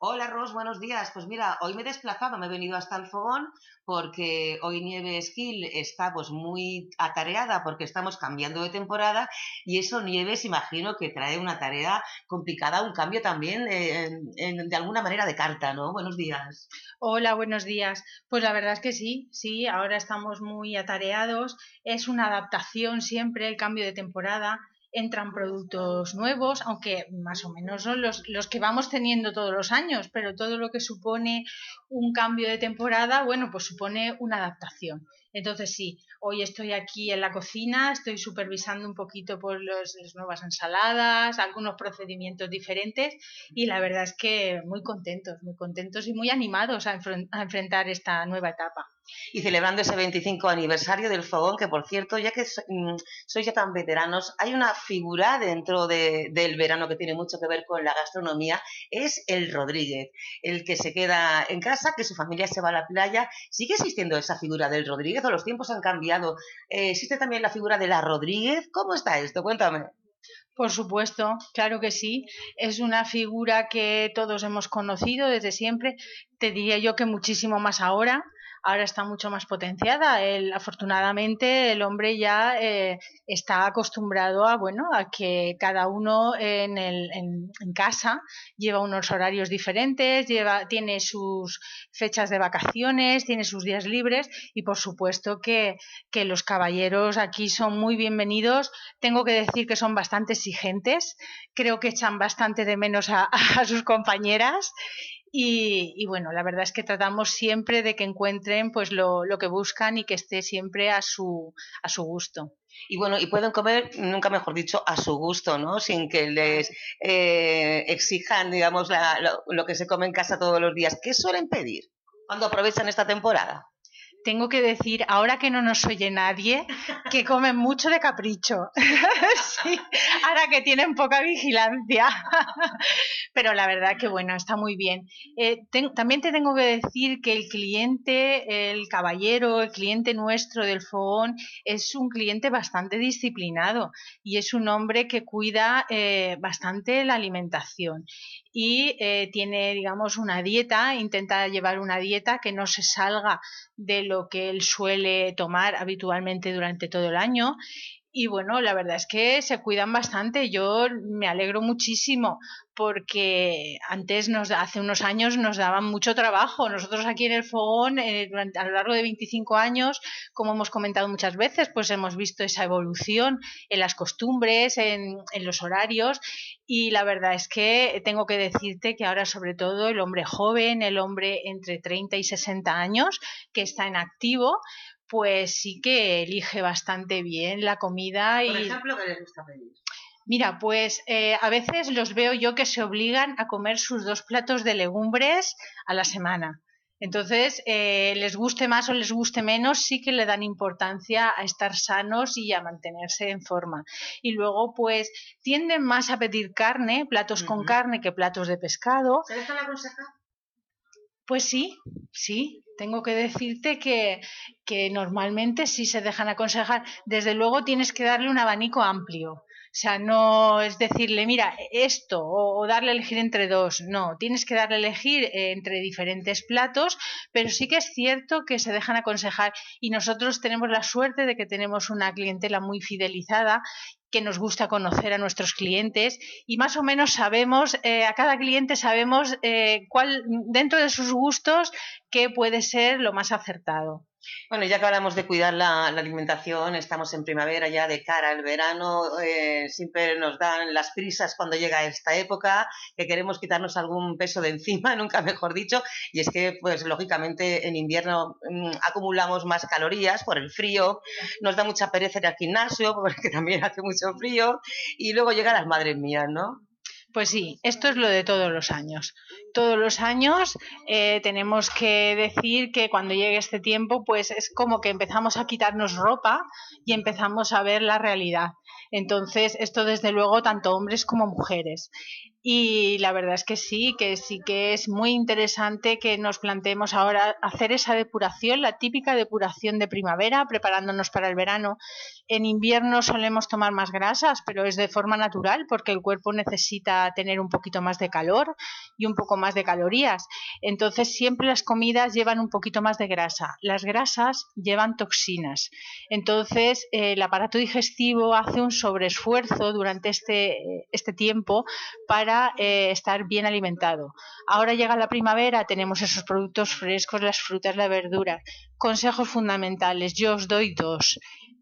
Hola Ros, buenos días. Pues mira, hoy me he desplazado, me he venido hasta el fogón porque hoy Nieves Gil está pues muy atareada porque estamos cambiando de temporada y eso Nieves imagino que trae una tarea complicada, un cambio también de alguna manera de carta, ¿no? Buenos días. Hola, buenos días. Pues la verdad es que sí, sí, ahora estamos muy atareados. Es una adaptación siempre el cambio de temporada. Entran productos nuevos, aunque más o menos son los, los que vamos teniendo todos los años, pero todo lo que supone un cambio de temporada, bueno, pues supone una adaptación. Entonces sí, hoy estoy aquí en la cocina, estoy supervisando un poquito por los- las nuevas ensaladas, algunos procedimientos diferentes y la verdad es que muy contentos, muy contentos y muy animados a, enfren- a enfrentar esta nueva etapa. Y celebrando ese 25 aniversario del fogón, que por cierto, ya que mm, sois ya tan veteranos, hay una figura dentro de- del verano que tiene mucho que ver con la gastronomía, es el Rodríguez, el que se queda en casa, que su familia se va a la playa. ¿Sigue existiendo esa figura del Rodríguez o los tiempos han cambiado? Eh, ¿Existe también la figura de la Rodríguez? ¿Cómo está esto? Cuéntame. Por supuesto, claro que sí. Es una figura que todos hemos conocido desde siempre. Te diría yo que muchísimo más ahora. Ahora está mucho más potenciada. Afortunadamente, el hombre ya eh, está acostumbrado a bueno a que cada uno en, casa lleva unos horarios diferentes, lleva, tiene sus fechas de vacaciones, tiene sus días libres y por supuesto que, los caballeros aquí son muy bienvenidos. Tengo que decir que son bastante exigentes, creo que echan bastante de menos a [LAUGHS] sus compañeras Y, y, bueno, la verdad es que tratamos siempre de que encuentren pues lo, lo, que buscan y que esté siempre a su, a su gusto. Y bueno, y pueden comer, nunca mejor dicho, a su gusto, ¿no? Sin que les eh, exijan, digamos, la, lo, lo que se come en casa todos los días. ¿Qué suelen pedir cuando aprovechan esta temporada? Tengo que decir, ahora que no nos oye nadie, que comen mucho de capricho. [LAUGHS] sí, ahora que tienen poca vigilancia. [LAUGHS] Pero la verdad que bueno, está muy bien. Eh, también te tengo que decir que el cliente, el caballero, el cliente nuestro del fogón, es un cliente bastante disciplinado y es un hombre que cuida eh, bastante la alimentación y eh, tiene, digamos, una dieta, intenta llevar una dieta que no se salga de lo que él suele tomar habitualmente durante todo el año. Y bueno, la verdad es que se cuidan bastante. Yo me alegro muchísimo porque antes, nos, hace unos años, nos daban mucho trabajo. Nosotros aquí en el Fogón, eh, durante, a lo largo de 25 años, como hemos comentado muchas veces, pues hemos visto esa evolución en las costumbres, en, en los horarios. Y la verdad es que tengo que decirte que ahora, sobre todo, el hombre joven, el hombre entre 30 y 60 años, que está en activo, pues sí que elige bastante bien la comida. Por y... ejemplo, ¿qué les gusta pedir? Mira, pues eh, a veces los veo yo que se obligan a comer sus dos platos de legumbres a la semana. Entonces, eh, les guste más o les guste menos, sí que le dan importancia a estar sanos y a mantenerse en forma. Y luego, pues, tienden más a pedir carne, platos uh -huh. con carne, que platos de pescado. ¿Se dejan aconsejar? Pues sí, sí. Tengo que decirte que, que normalmente sí se dejan aconsejar. Desde luego tienes que darle un abanico amplio. O sea, no es decirle, mira, esto, o, darle a elegir entre dos. No, tienes que darle a elegir eh, entre diferentes platos, pero sí que es cierto que se dejan aconsejar y nosotros tenemos la suerte de que tenemos una clientela muy fidelizada que nos gusta conocer a nuestros clientes y más o menos sabemos, eh, a cada cliente sabemos eh, cuál, dentro de sus gustos, qué puede ser lo más acertado. Bueno, ya que hablamos de cuidar la, la, alimentación, estamos en primavera ya de cara al verano, eh, siempre nos dan las prisas cuando llega esta época, que queremos quitarnos algún peso de encima, [LAUGHS] nunca mejor dicho, y es que, pues lógicamente, en invierno mmm, acumulamos más calorías por el frío, nos da mucha pereza ir al gimnasio [LAUGHS] porque también hace mucho frío, y luego llegan las madres mías, ¿no? Pues sí, esto es lo de todos los años. Todos los años eh, tenemos que decir que cuando llegue este tiempo, pues es como que empezamos a quitarnos ropa y empezamos a ver la realidad. Entonces, esto desde luego tanto hombres como mujeres. Y la verdad es que sí, que sí que es muy interesante que nos planteemos ahora hacer esa depuración, la típica depuración de primavera, preparándonos para el verano. En invierno solemos tomar más grasas, pero es de forma natural porque el cuerpo necesita tener un poquito más de calor y un poco más de calorías. Entonces siempre las comidas llevan un poquito más de grasa. Las grasas llevan toxinas. Entonces eh, el aparato digestivo hace un sobreesfuerzo durante este, este tiempo para eh, estar bien alimentado. Ahora llega la primavera, tenemos esos productos frescos, las frutas, la verdura. Consejos fundamentales, yo os doy dos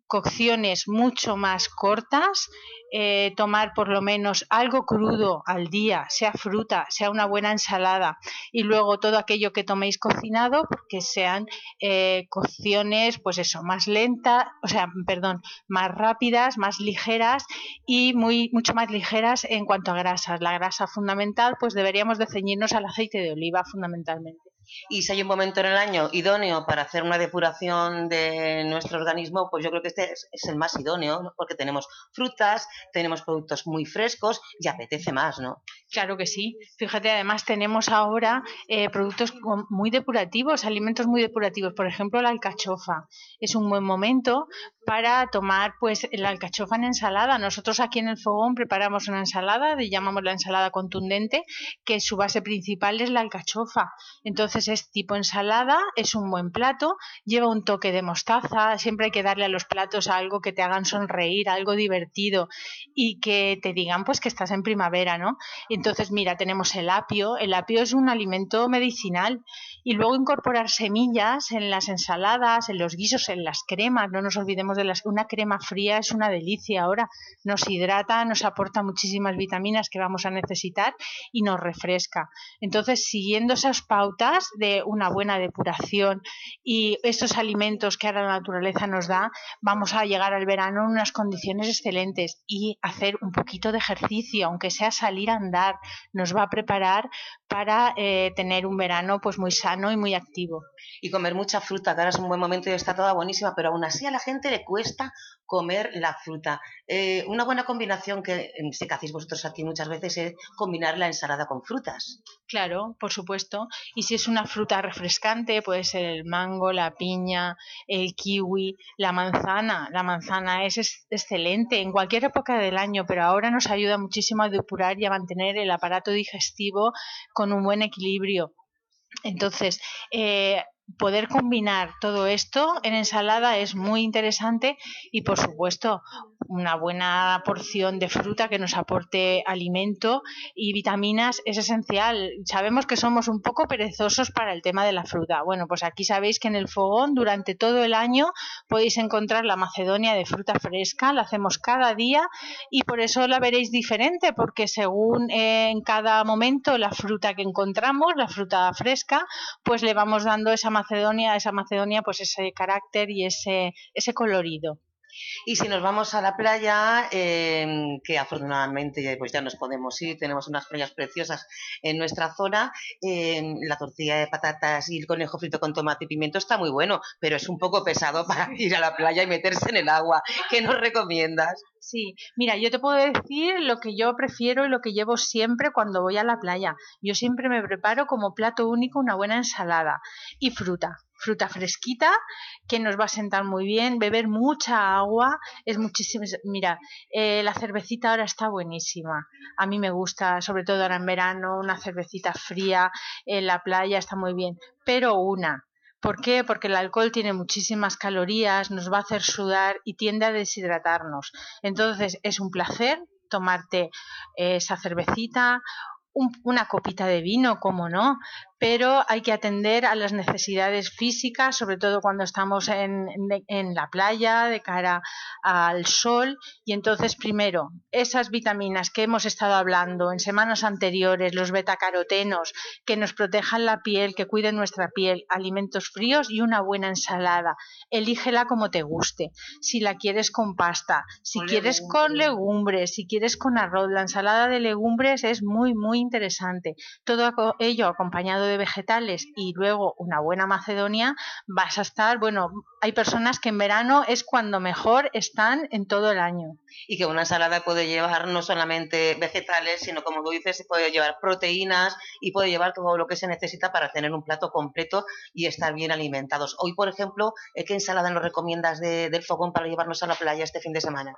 cocciones mucho más cortas, eh, tomar por lo menos algo crudo al día, sea fruta, sea una buena ensalada y luego todo aquello que toméis cocinado, que sean eh, cocciones, pues eso, más lentas, o sea, perdón, más rápidas, más ligeras y muy, mucho más ligeras en cuanto a grasas. La grasa fundamental, pues deberíamos de ceñirnos al aceite de oliva fundamentalmente. Y si hay un momento en el año idóneo para hacer una depuración de nuestro organismo, pues yo creo que este es, el más idóneo, ¿no? porque tenemos frutas, tenemos productos muy frescos y apetece más, ¿no? Claro que sí. Fíjate, además tenemos ahora eh, productos muy depurativos, alimentos muy depurativos. Por ejemplo, la alcachofa. Es un buen momento para tomar pues la alcachofa en ensalada. Nosotros aquí en el fogón preparamos una ensalada, le llamamos la ensalada contundente, que su base principal es la alcachofa. Entonces Entonces es tipo ensalada, es un buen plato, lleva un toque de mostaza, siempre hay que darle a los platos algo que te hagan sonreír, algo divertido y que te digan pues que estás en primavera, ¿no? Entonces mira, tenemos el apio, el apio es un alimento medicinal y luego incorporar semillas en las ensaladas, en los guisos, en las cremas, no nos olvidemos de las una crema fría es una delicia ahora, nos hidrata, nos aporta muchísimas vitaminas que vamos a necesitar y nos refresca. Entonces, siguiendo esas pautas de una buena depuración y estos alimentos que ahora la naturaleza nos da, vamos a llegar al verano en unas condiciones excelentes y hacer un poquito de ejercicio, aunque sea salir a andar, nos va a preparar para eh, tener un verano pues muy sano y muy activo. Y comer mucha fruta, que ahora es un buen momento y está toda buenísima, pero aún así a la gente le cuesta comer la fruta. Eh, una buena combinación que sé que hacéis vosotros aquí muchas veces es combinar la ensalada con frutas. Claro, por supuesto. Y si es una fruta refrescante, puede ser el mango, la piña, el kiwi, la manzana. La manzana es, excelente en cualquier época del año, pero ahora nos ayuda muchísimo a depurar y a mantener el aparato digestivo con un buen equilibrio. Entonces, eh, poder combinar todo esto en ensalada es muy interesante y por supuesto una buena porción de fruta que nos aporte alimento y vitaminas es esencial. Sabemos que somos un poco perezosos para el tema de la fruta. Bueno, pues aquí sabéis que en el fogón durante todo el año podéis encontrar la macedonia de fruta fresca, la hacemos cada día y por eso la veréis diferente porque según eh, en cada momento la fruta que encontramos, la fruta fresca, pues le vamos dando esa Macedonia, esa Macedonia, pues ese carácter y ese, ese colorido. Y si nos vamos a la playa, em, que afortunadamente pues ya nos podemos ir, tenemos unas playas preciosas en nuestra zona, em, la tortilla de patatas y el conejo frito con tomate y pimiento está muy bueno, pero es un poco pesado [LAUGHS] para ir a la playa y meterse en el agua. ¿Qué nos recomiendas? Sí, mira, yo te puedo decir lo que yo prefiero y lo que llevo siempre cuando voy a la playa. Yo siempre me preparo como plato único una buena ensalada y fruta fruta fresquita que nos va a sentar muy bien, beber mucha agua, es muchísimo, mira, eh, la cervecita ahora está buenísima, a mí me gusta, sobre todo ahora en verano, una cervecita fría en la playa está muy bien, pero una, ¿Por qué? Porque el alcohol tiene muchísimas calorías, nos va a hacer sudar y tiende a deshidratarnos. Entonces es un placer tomarte esa cervecita, una copita de vino, como no, pero hay que atender a las necesidades físicas, sobre todo cuando estamos en, la playa, de cara al sol. Y entonces, primero, esas vitaminas que hemos estado hablando en semanas anteriores, los betacarotenos, que nos protejan la piel, que cuiden nuestra piel, alimentos fríos y una buena ensalada. Elígela como te guste. Si la quieres con pasta, si quieres con legumbres, si quieres con arroz, la ensalada de legumbres es muy, muy interesante. Todo ello acompañado de vegetales y luego una buena macedonia, vas a estar, bueno, hay personas que en verano es cuando mejor están en todo el año. Y que una ensalada puede llevar no solamente vegetales, sino como tú dices, puede llevar proteínas y puede llevar todo lo que se necesita para tener un plato completo y estar bien alimentados. Hoy, por ejemplo, ¿qué ensalada nos recomiendas del fogón para llevarnos a la playa este fin de semana?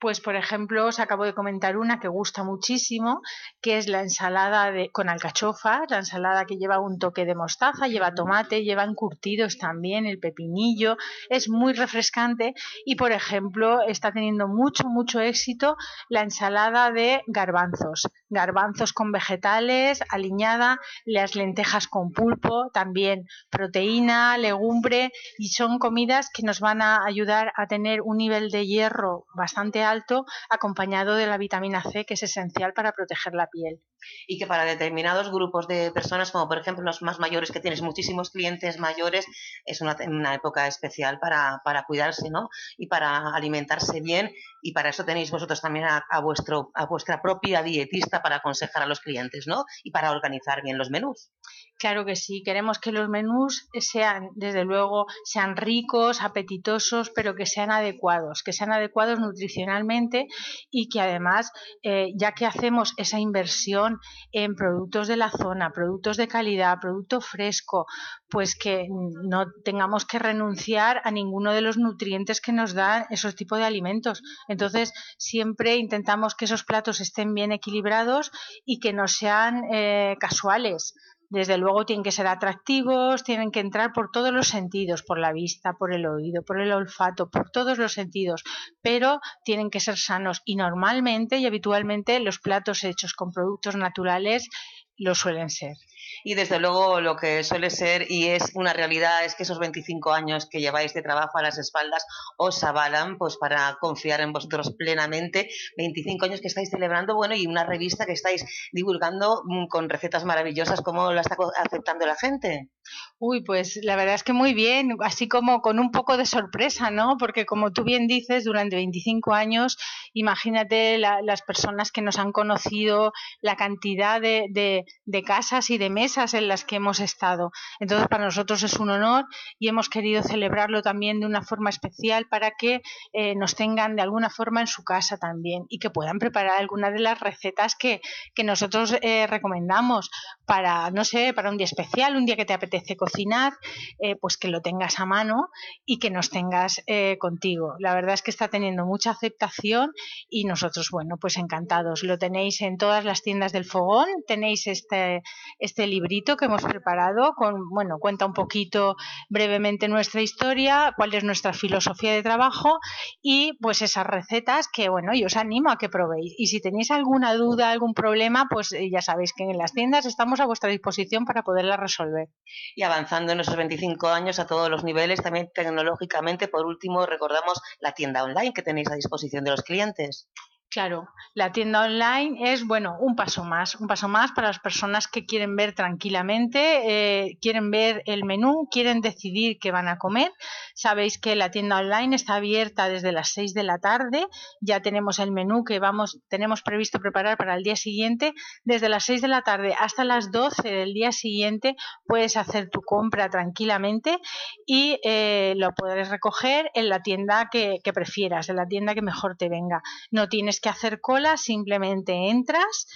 Pues, por ejemplo, os acabo de comentar una que gusta muchísimo, que es la ensalada de, con alcachofa, la ensalada que lleva un toque de mostaza, lleva tomate, lleva encurtidos también, el pepinillo, es muy refrescante y, por ejemplo, está teniendo mucho, mucho éxito la ensalada de garbanzos, garbanzos con vegetales, aliñada, las lentejas con pulpo, también proteína, legumbre y son comidas que nos van a ayudar a tener un nivel de hierro bastante alto acompañado de la vitamina C que es esencial para proteger la piel. Y que para determinados grupos de personas, como por ejemplo los más mayores, que tienes muchísimos clientes mayores, es una, una época especial para, para, cuidarse ¿no? y para alimentarse bien. Y para eso tenéis vosotros también a, a, vuestro, a vuestra propia dietista para aconsejar a los clientes ¿no? y para organizar bien los menús. Claro que sí, queremos que los menús sean, desde luego, sean ricos, apetitosos, pero que sean adecuados, que sean adecuados nutricionalmente y que además, eh, ya que hacemos esa inversión en productos de la zona, productos de calidad, producto fresco, pues que no tengamos que renunciar a ninguno de los nutrientes que nos dan esos tipos de alimentos. Entonces, siempre intentamos que esos platos estén bien equilibrados y que no sean eh, casuales desde luego tienen que ser atractivos, tienen que entrar por todos los sentidos, por la vista, por el oído, por el olfato, por todos los sentidos, pero tienen que ser sanos y normalmente y habitualmente los platos hechos con productos naturales lo suelen ser y desde luego lo que suele ser y es una realidad es que esos 25 años que lleváis de trabajo a las espaldas os avalan pues para confiar en vosotros plenamente, 25 años que estáis celebrando, bueno, y una revista que estáis divulgando mm, con recetas maravillosas, ¿cómo la está aceptando la gente? Uy, pues la verdad es que muy bien, así como con un poco de sorpresa, ¿no? Porque como tú bien dices, durante 25 años, imagínate las personas que nos han conocido, la cantidad de, de, de casas y mesas en las que hemos estado. Entonces, para nosotros es un honor y hemos querido celebrarlo también de una forma especial para que eh, nos tengan de alguna forma en su casa también y que puedan preparar algunas de las recetas que, que nosotros eh, recomendamos para, no sé, para un día especial, un día que te apetece cocinar, eh, pues que lo tengas a mano y que nos tengas contigo. La verdad es que está teniendo mucha aceptación y nosotros, bueno, pues encantados. Lo tenéis en todas las tiendas del Fogón, tenéis este, este librito que hemos preparado, con, bueno, cuenta un poquito brevemente nuestra historia, cuál es nuestra filosofía de trabajo y pues esas recetas que, bueno, yo os animo a que probéis. Y si tenéis alguna duda, algún problema, pues eh, ya sabéis que en las tiendas estamos a vuestra disposición para poderla resolver. Y avanzando en esos 25 años a todos los niveles, también tecnológicamente, por último, recordamos la tienda online que tenéis a disposición de los clientes. Claro, la tienda online es, bueno, un paso más, un paso más para las personas que quieren ver tranquilamente, eh, quieren ver el menú, quieren decidir qué van a comer. Sabéis que la tienda online está abierta desde las 6 de la tarde, ya tenemos el menú que vamos, tenemos previsto preparar para el día siguiente. Desde las 6 de la tarde hasta las 12 del día siguiente puedes hacer tu compra tranquilamente y eh, lo puedes recoger en la tienda que, que prefieras, en la tienda que mejor te venga. No tienes que hacer cola, simplemente entras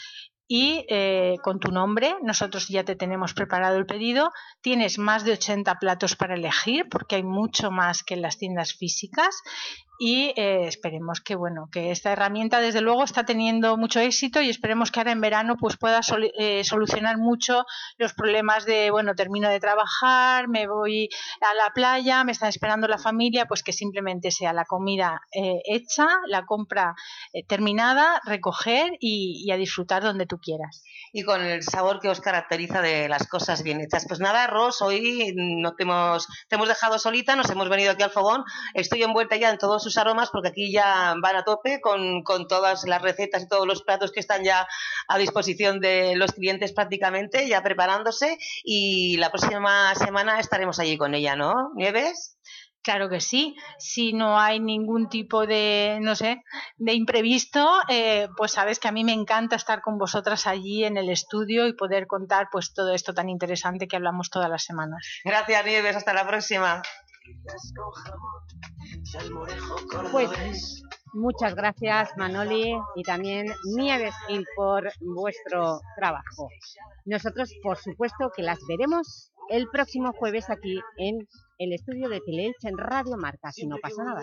y eh, con tu nombre, nosotros ya te tenemos preparado el pedido, tienes más de 80 platos para elegir porque hay mucho más que en las tiendas físicas y eh, esperemos que bueno que esta herramienta desde luego está teniendo mucho éxito y esperemos que ahora en verano pues pueda eh, solucionar mucho los problemas de bueno termino de trabajar me voy a la playa me está esperando la familia pues que simplemente sea la comida eh, hecha la compra terminada recoger y, y, a disfrutar donde tú quieras. Y con el sabor que os caracteriza de las cosas bien hechas. Pues nada Ros hoy no te hemos te hemos dejado solita nos hemos venido aquí al fogón. Estoy envuelta ya en todos sus aromas porque aquí ya van a tope con, con, todas las recetas y todos los platos que están ya a disposición de los clientes prácticamente, ya preparándose y la próxima semana estaremos allí con ella, ¿no? Nieves. Claro que sí. Si no hay ningún tipo de, no sé, de imprevisto, eh, pues sabes que a mí me encanta estar con vosotras allí en el estudio y poder contar pues todo esto tan interesante que hablamos todas las semanas. Gracias, Nieves. Hasta la próxima. Pues muchas gracias Manoli y también Nieves Gil por vuestro trabajo. Nosotros, por supuesto, que las veremos el próximo jueves aquí en el estudio de Teleelch en Radio Marca, si no pasa nada.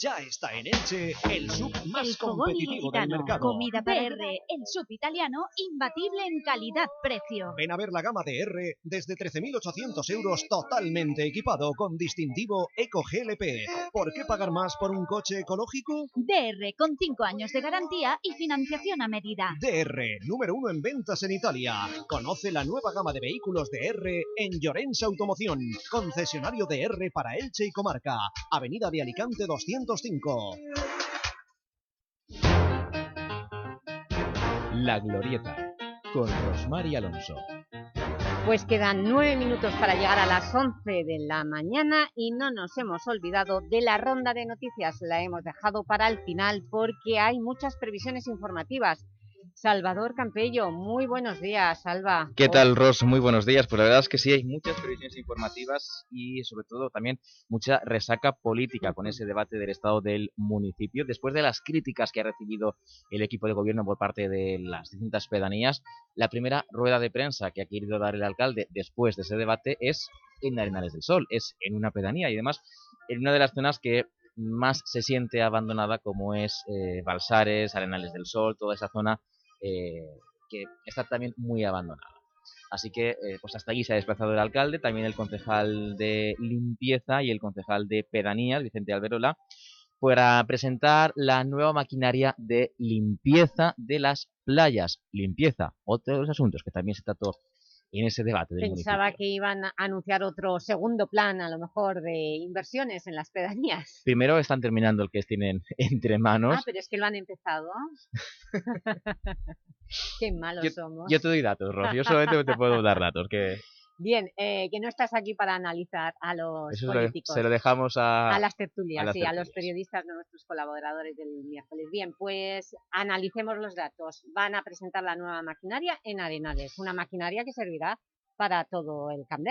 Ya está en Elche el sub más competitivo del mercado. Comida para R, el sub italiano imbatible en calidad-precio. Ven a ver la gama de R desde 13.800 euros totalmente equipado con distintivo Eco GLP. ¿Por qué pagar más por un coche ecológico? DR, con 5 años de garantía y financiación a medida. DR, número uno en ventas en Italia. Conoce la nueva gama de vehículos de R en Llorenza Automoción, concesionario de R para Elche y Comarca. Avenida de Alicante 205. La Glorieta, con Rosmar y Alonso. Pues quedan nueve minutos para llegar a las once de la mañana y no nos hemos olvidado de la ronda de noticias. La hemos dejado para el final porque hay muchas previsiones informativas Salvador Campello. Muy buenos días, Salva. ¿Qué tal, Ros? Muy buenos días. Pues la verdad es que sí, hay muchas previsiones informativas y sobre todo también mucha resaca política con ese debate del estado del municipio. Después de las críticas que ha recibido el equipo de gobierno por parte de las distintas pedanías, la primera rueda de prensa que ha querido dar el alcalde después de ese debate es en Arenales del Sol, es en una pedanía y además en una de las zonas que más se siente abandonada como es eh, Balsares, Arenales del Sol, toda esa zona que está también muy abandonada. Así que eh, pues hasta allí se ha desplazado el alcalde, también el concejal de limpieza y el concejal de pedanías, Vicente Alberola, para presentar la nueva maquinaria de limpieza de las playas. Limpieza, otro de los asuntos que también se trató en ese debate del Pensaba que iban a anunciar otro segundo plan, a lo mejor, de inversiones en las pedanías. Primero están terminando el que tienen [LAUGHS] entre manos. Ah, pero es que lo han empezado. [LAUGHS] Qué malos somos. Yo te doy datos, Ros. Yo solamente te puedo dar [LAUGHS] datos. que Bien, eh, que no estás aquí para analizar a los políticos. Se lo dejamos a... A las tertulias, sí, a los periodistas, nuestros colaboradores del miércoles. Bien, pues analicemos los datos. Van a presentar la nueva maquinaria en Arenales, una maquinaria que servirá para todo el Camp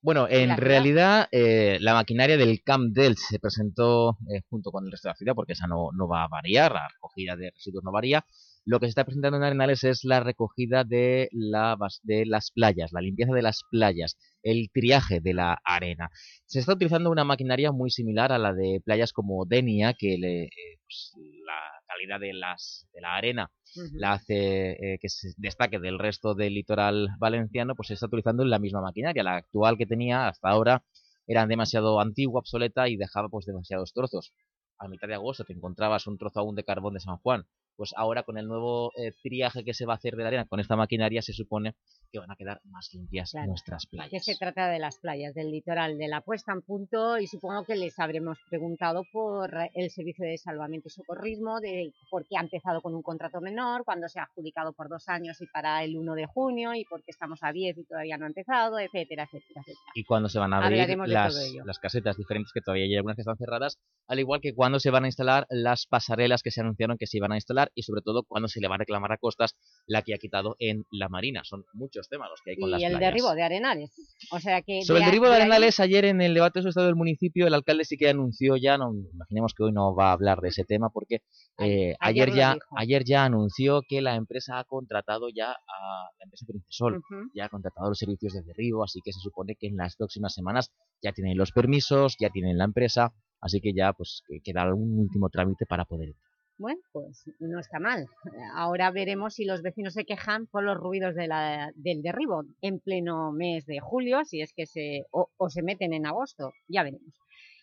Bueno, en realidad eh, la maquinaria del Camp se presentó eh, junto con el resto de la ciudad, porque esa no, no va a variar, la recogida de residuos no varía, lo que se está presentando en Arenales es la recogida de, la, de las playas, la limpieza de las playas, el triaje de la arena. Se está utilizando una maquinaria muy similar a la de playas como Denia, que le, eh, pues, la calidad de, las, de la arena la hace eh, que se destaque del resto del litoral valenciano, pues se está utilizando la misma maquinaria. La actual que tenía hasta ahora era demasiado antigua, obsoleta y dejaba pues demasiados trozos. A mitad de agosto te encontrabas un trozo aún de carbón de San Juan pues ahora con el nuevo eh, triaje que se va a hacer de la arena, con esta maquinaria se supone que van a quedar más limpias nuestras playas. Que se trata de las playas, del litoral, de la puesta en punto y supongo que les habremos preguntado por el servicio de salvamento y socorrismo, de por qué ha empezado con un contrato menor, cuando se ha adjudicado por dos años y para el 1 de junio y por qué estamos a 10 y todavía no ha empezado, etcétera, etcétera, etcétera. Y cuándo se van a abrir las, las casetas diferentes que todavía hay algunas que están cerradas, al igual que cuándo se van a instalar las pasarelas que se anunciaron que se iban a instalar y sobre todo cuando se le va a reclamar a Costas la que ha quitado en la Marina. Son muchos temas los que hay con las playas. Y el derribo de Arenales. O sea que Sobre el derribo de, Arenales, ayer en el debate de su estado del municipio, el alcalde sí que anunció ya, no imaginemos que hoy no va a hablar de ese tema porque eh, ayer, ya ayer ya anunció que la empresa ha contratado ya a la empresa Princesol, ya ha contratado los servicios de derribo, así que se supone que en las próximas semanas ya tienen los permisos, ya tienen la empresa, así que ya pues queda algún último trámite para poder entrar. Bueno, pues no está mal. Ahora veremos si los vecinos se quejan por los ruidos de la, del derribo en pleno mes de julio, si es que se... o, se meten en agosto, ya veremos.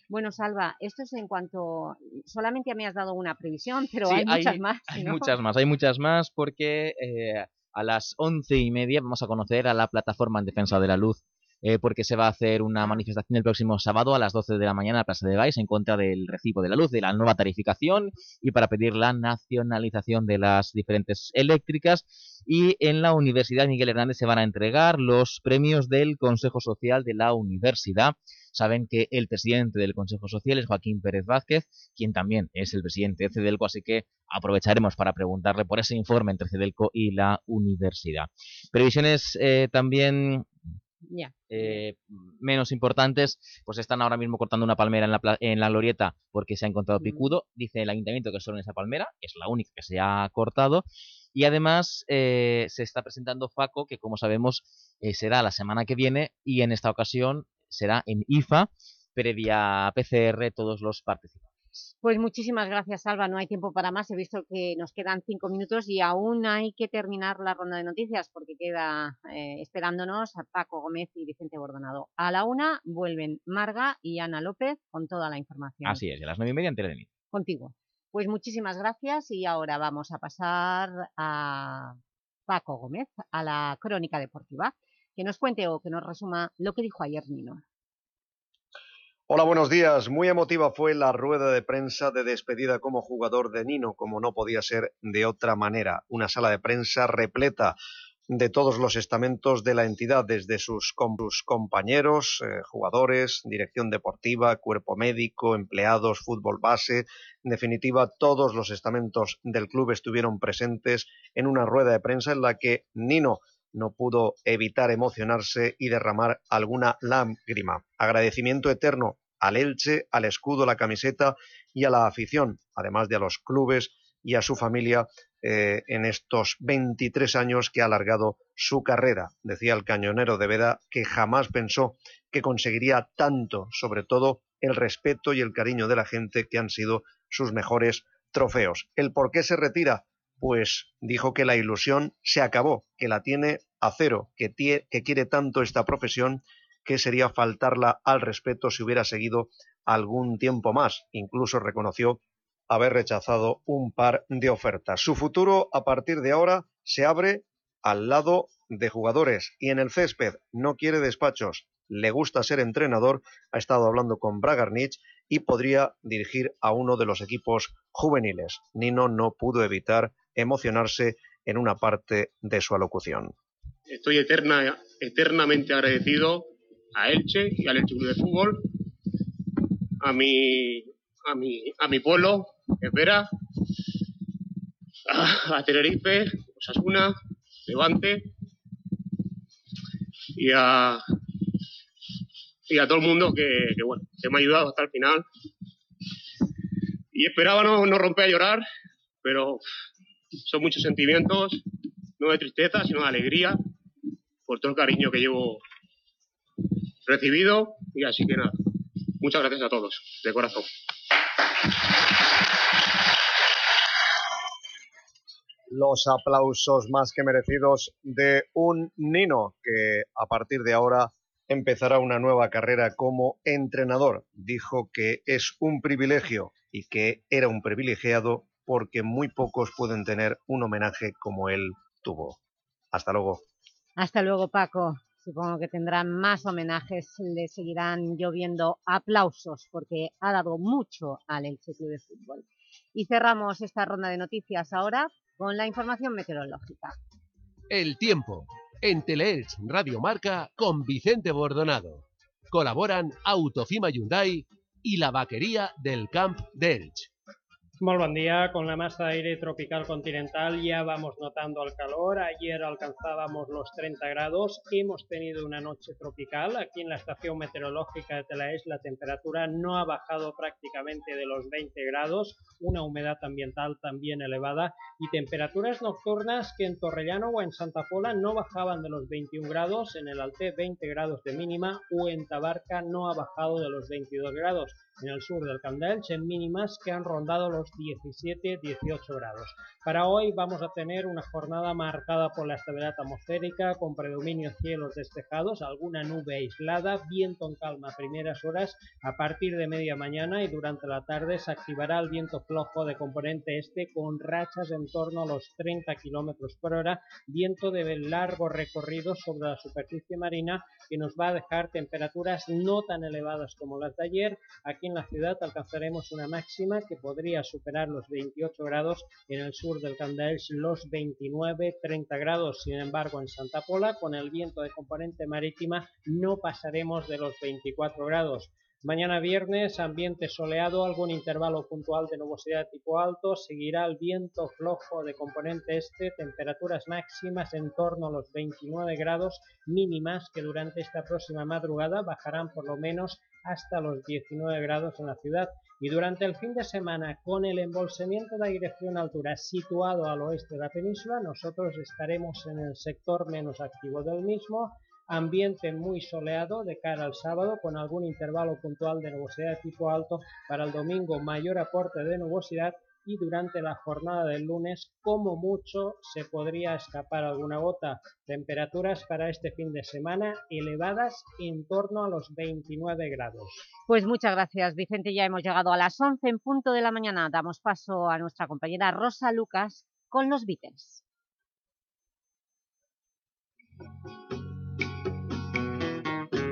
Bueno, Salva, esto es en cuanto... Solamente me has dado una previsión, [LAUGHS] pero hay, muchas más, Hay muchas más, hay muchas más porque eh, a las once y media vamos a conocer a la Plataforma en Defensa de la Luz eh, porque se va a hacer una manifestación el próximo sábado a las 12 de la mañana en la Plaza de Baix en contra del recibo de la luz, de la nueva tarificación y para pedir la nacionalización de las diferentes eléctricas. Y en la Universidad Miguel Hernández se van a entregar los premios del Consejo Social de la Universidad. Saben que el presidente del Consejo Social es Joaquín Pérez Vázquez, quien también es el presidente de Cedelco, así que aprovecharemos para preguntarle por ese informe entre Cedelco y la universidad. Previsiones eh, también eh, menos importantes, pues están ahora mismo cortando una palmera en la, en la glorieta porque se ha encontrado mm. picudo. Dice el ayuntamiento que solo en esa palmera, es la única que se ha cortado. Y además eh, se está presentando FACO, que como sabemos eh, será la semana que viene y en esta ocasión será en IFA, previa PCR todos los participantes. Pues muchísimas gracias, Salva. No hay tiempo para más. He visto que nos quedan cinco minutos y aún hay que terminar la ronda de noticias porque queda eh, esperándonos a Paco Gómez y Vicente Bordonado. A la una vuelven Marga y Ana López con toda la información. Así es, a las nueve y media en mí. Contigo. Pues muchísimas gracias y ahora vamos a pasar a Paco Gómez, a la crónica deportiva, que nos cuente o que nos resuma lo que dijo ayer Nino. Hola, buenos días. Muy emotiva fue la rueda de prensa de despedida como jugador de Nino, como no podía ser de otra manera. Una sala de prensa repleta de todos los estamentos de la entidad, desde sus, compañeros, eh, jugadores, dirección deportiva, cuerpo médico, empleados, fútbol base, en definitiva, todos los estamentos del club estuvieron presentes en una rueda de prensa en la que Nino no pudo evitar emocionarse y derramar alguna lágrima. Agradecimiento eterno al Elche, al escudo, la camiseta y a la afición, además de a los clubes y a su familia eh, en estos 23 años que ha alargado su carrera. Decía el cañonero de Veda que jamás pensó que conseguiría tanto, sobre todo el respeto y el cariño de la gente que han sido sus mejores trofeos. ¿El por qué se retira? Pues dijo que la ilusión se acabó, que la tiene a cero, que, quiere tanto esta profesión que sería faltarla al respeto si hubiera seguido algún tiempo más. Incluso reconoció haber rechazado un par de ofertas. Su futuro a partir de ahora se abre al lado de jugadores y en el césped no quiere despachos, le gusta ser entrenador, ha estado hablando con Bragarnich y podría dirigir a uno de los equipos juveniles. Nino no pudo evitar emocionarse en una parte de su alocución. Estoy eterna, eternamente agradecido a Elche y al Elche de Fútbol, a mi, a mi, a mi pueblo, Espera, a, a Tenerife, Osasuna, Levante y a, y a todo el mundo que, bueno, que me ha ayudado hasta el final. Y esperaba no, no romper a llorar, pero son muchos sentimientos, no de tristeza, sino de alegría por todo el cariño que llevo recibido y así que nada, muchas gracias a todos, de corazón. Los aplausos más que merecidos de un Nino que a partir de ahora empezará una nueva carrera como entrenador. Dijo que es un privilegio y que era un privilegiado porque muy pocos pueden tener un homenaje como él tuvo. Hasta luego. Hasta luego, Paco. Supongo que tendrán más homenajes, le seguirán lloviendo aplausos porque ha dado mucho al Elche Club de Fútbol. Y cerramos esta ronda de noticias ahora con la información meteorológica. El tiempo, en Teleelch Radio Marca con Vicente Bordonado. Colaboran Autofima Hyundai y la vaquería del Camp de Elche. Muy buen día. Con la masa de aire tropical continental ya vamos notando el calor. Ayer alcanzábamos los 30 grados. Hemos tenido una noche tropical. Aquí en la estación meteorológica de Telaes la temperatura no ha bajado prácticamente de los 20 grados. Una humedad ambiental también elevada. Y temperaturas nocturnas que en Torrellano o en Santa Pola no bajaban de los 21 grados. En el Alté 20 grados de mínima. O en Tabarca no ha bajado de los 22 grados en el sur del Candelch en mínimas que han rondado los 17-18 grados. Para hoy vamos a tener una jornada marcada por la estabilidad atmosférica con predominio cielos despejados, alguna nube aislada, viento en calma a primeras horas, a partir de media mañana y durante la tarde se activará el viento flojo de componente este con rachas en torno a los 30 km por hora, viento de largo recorrido sobre la superficie marina que nos va a dejar temperaturas no tan elevadas como las de ayer. Aquí en la ciudad alcanzaremos una máxima que podría superar los 28 grados en el sur del Candaels, los 29-30 grados. Sin embargo, en Santa Pola, con el viento de componente marítima, no pasaremos de los 24 grados. Mañana viernes, ambiente soleado, algún intervalo puntual de nubosidad tipo alto, seguirá el viento flojo de componente este, temperaturas máximas en torno a los 29 grados mínimas que durante esta próxima madrugada bajarán por lo menos hasta los 19 grados en la ciudad y durante el fin de semana con el embolsamiento de dirección altura situado al oeste de la península nosotros estaremos en el sector menos activo del mismo ambiente muy soleado de cara al sábado con algún intervalo puntual de nubosidad de tipo alto para el domingo mayor aporte de nubosidad y durante la jornada del lunes como mucho se podría escapar alguna gota. Temperaturas para este fin de semana elevadas en torno a los 29 grados. Pues muchas gracias Vicente, ya hemos llegado a las 11 en punto de la mañana. Damos paso a nuestra compañera Rosa Lucas con los Beatles.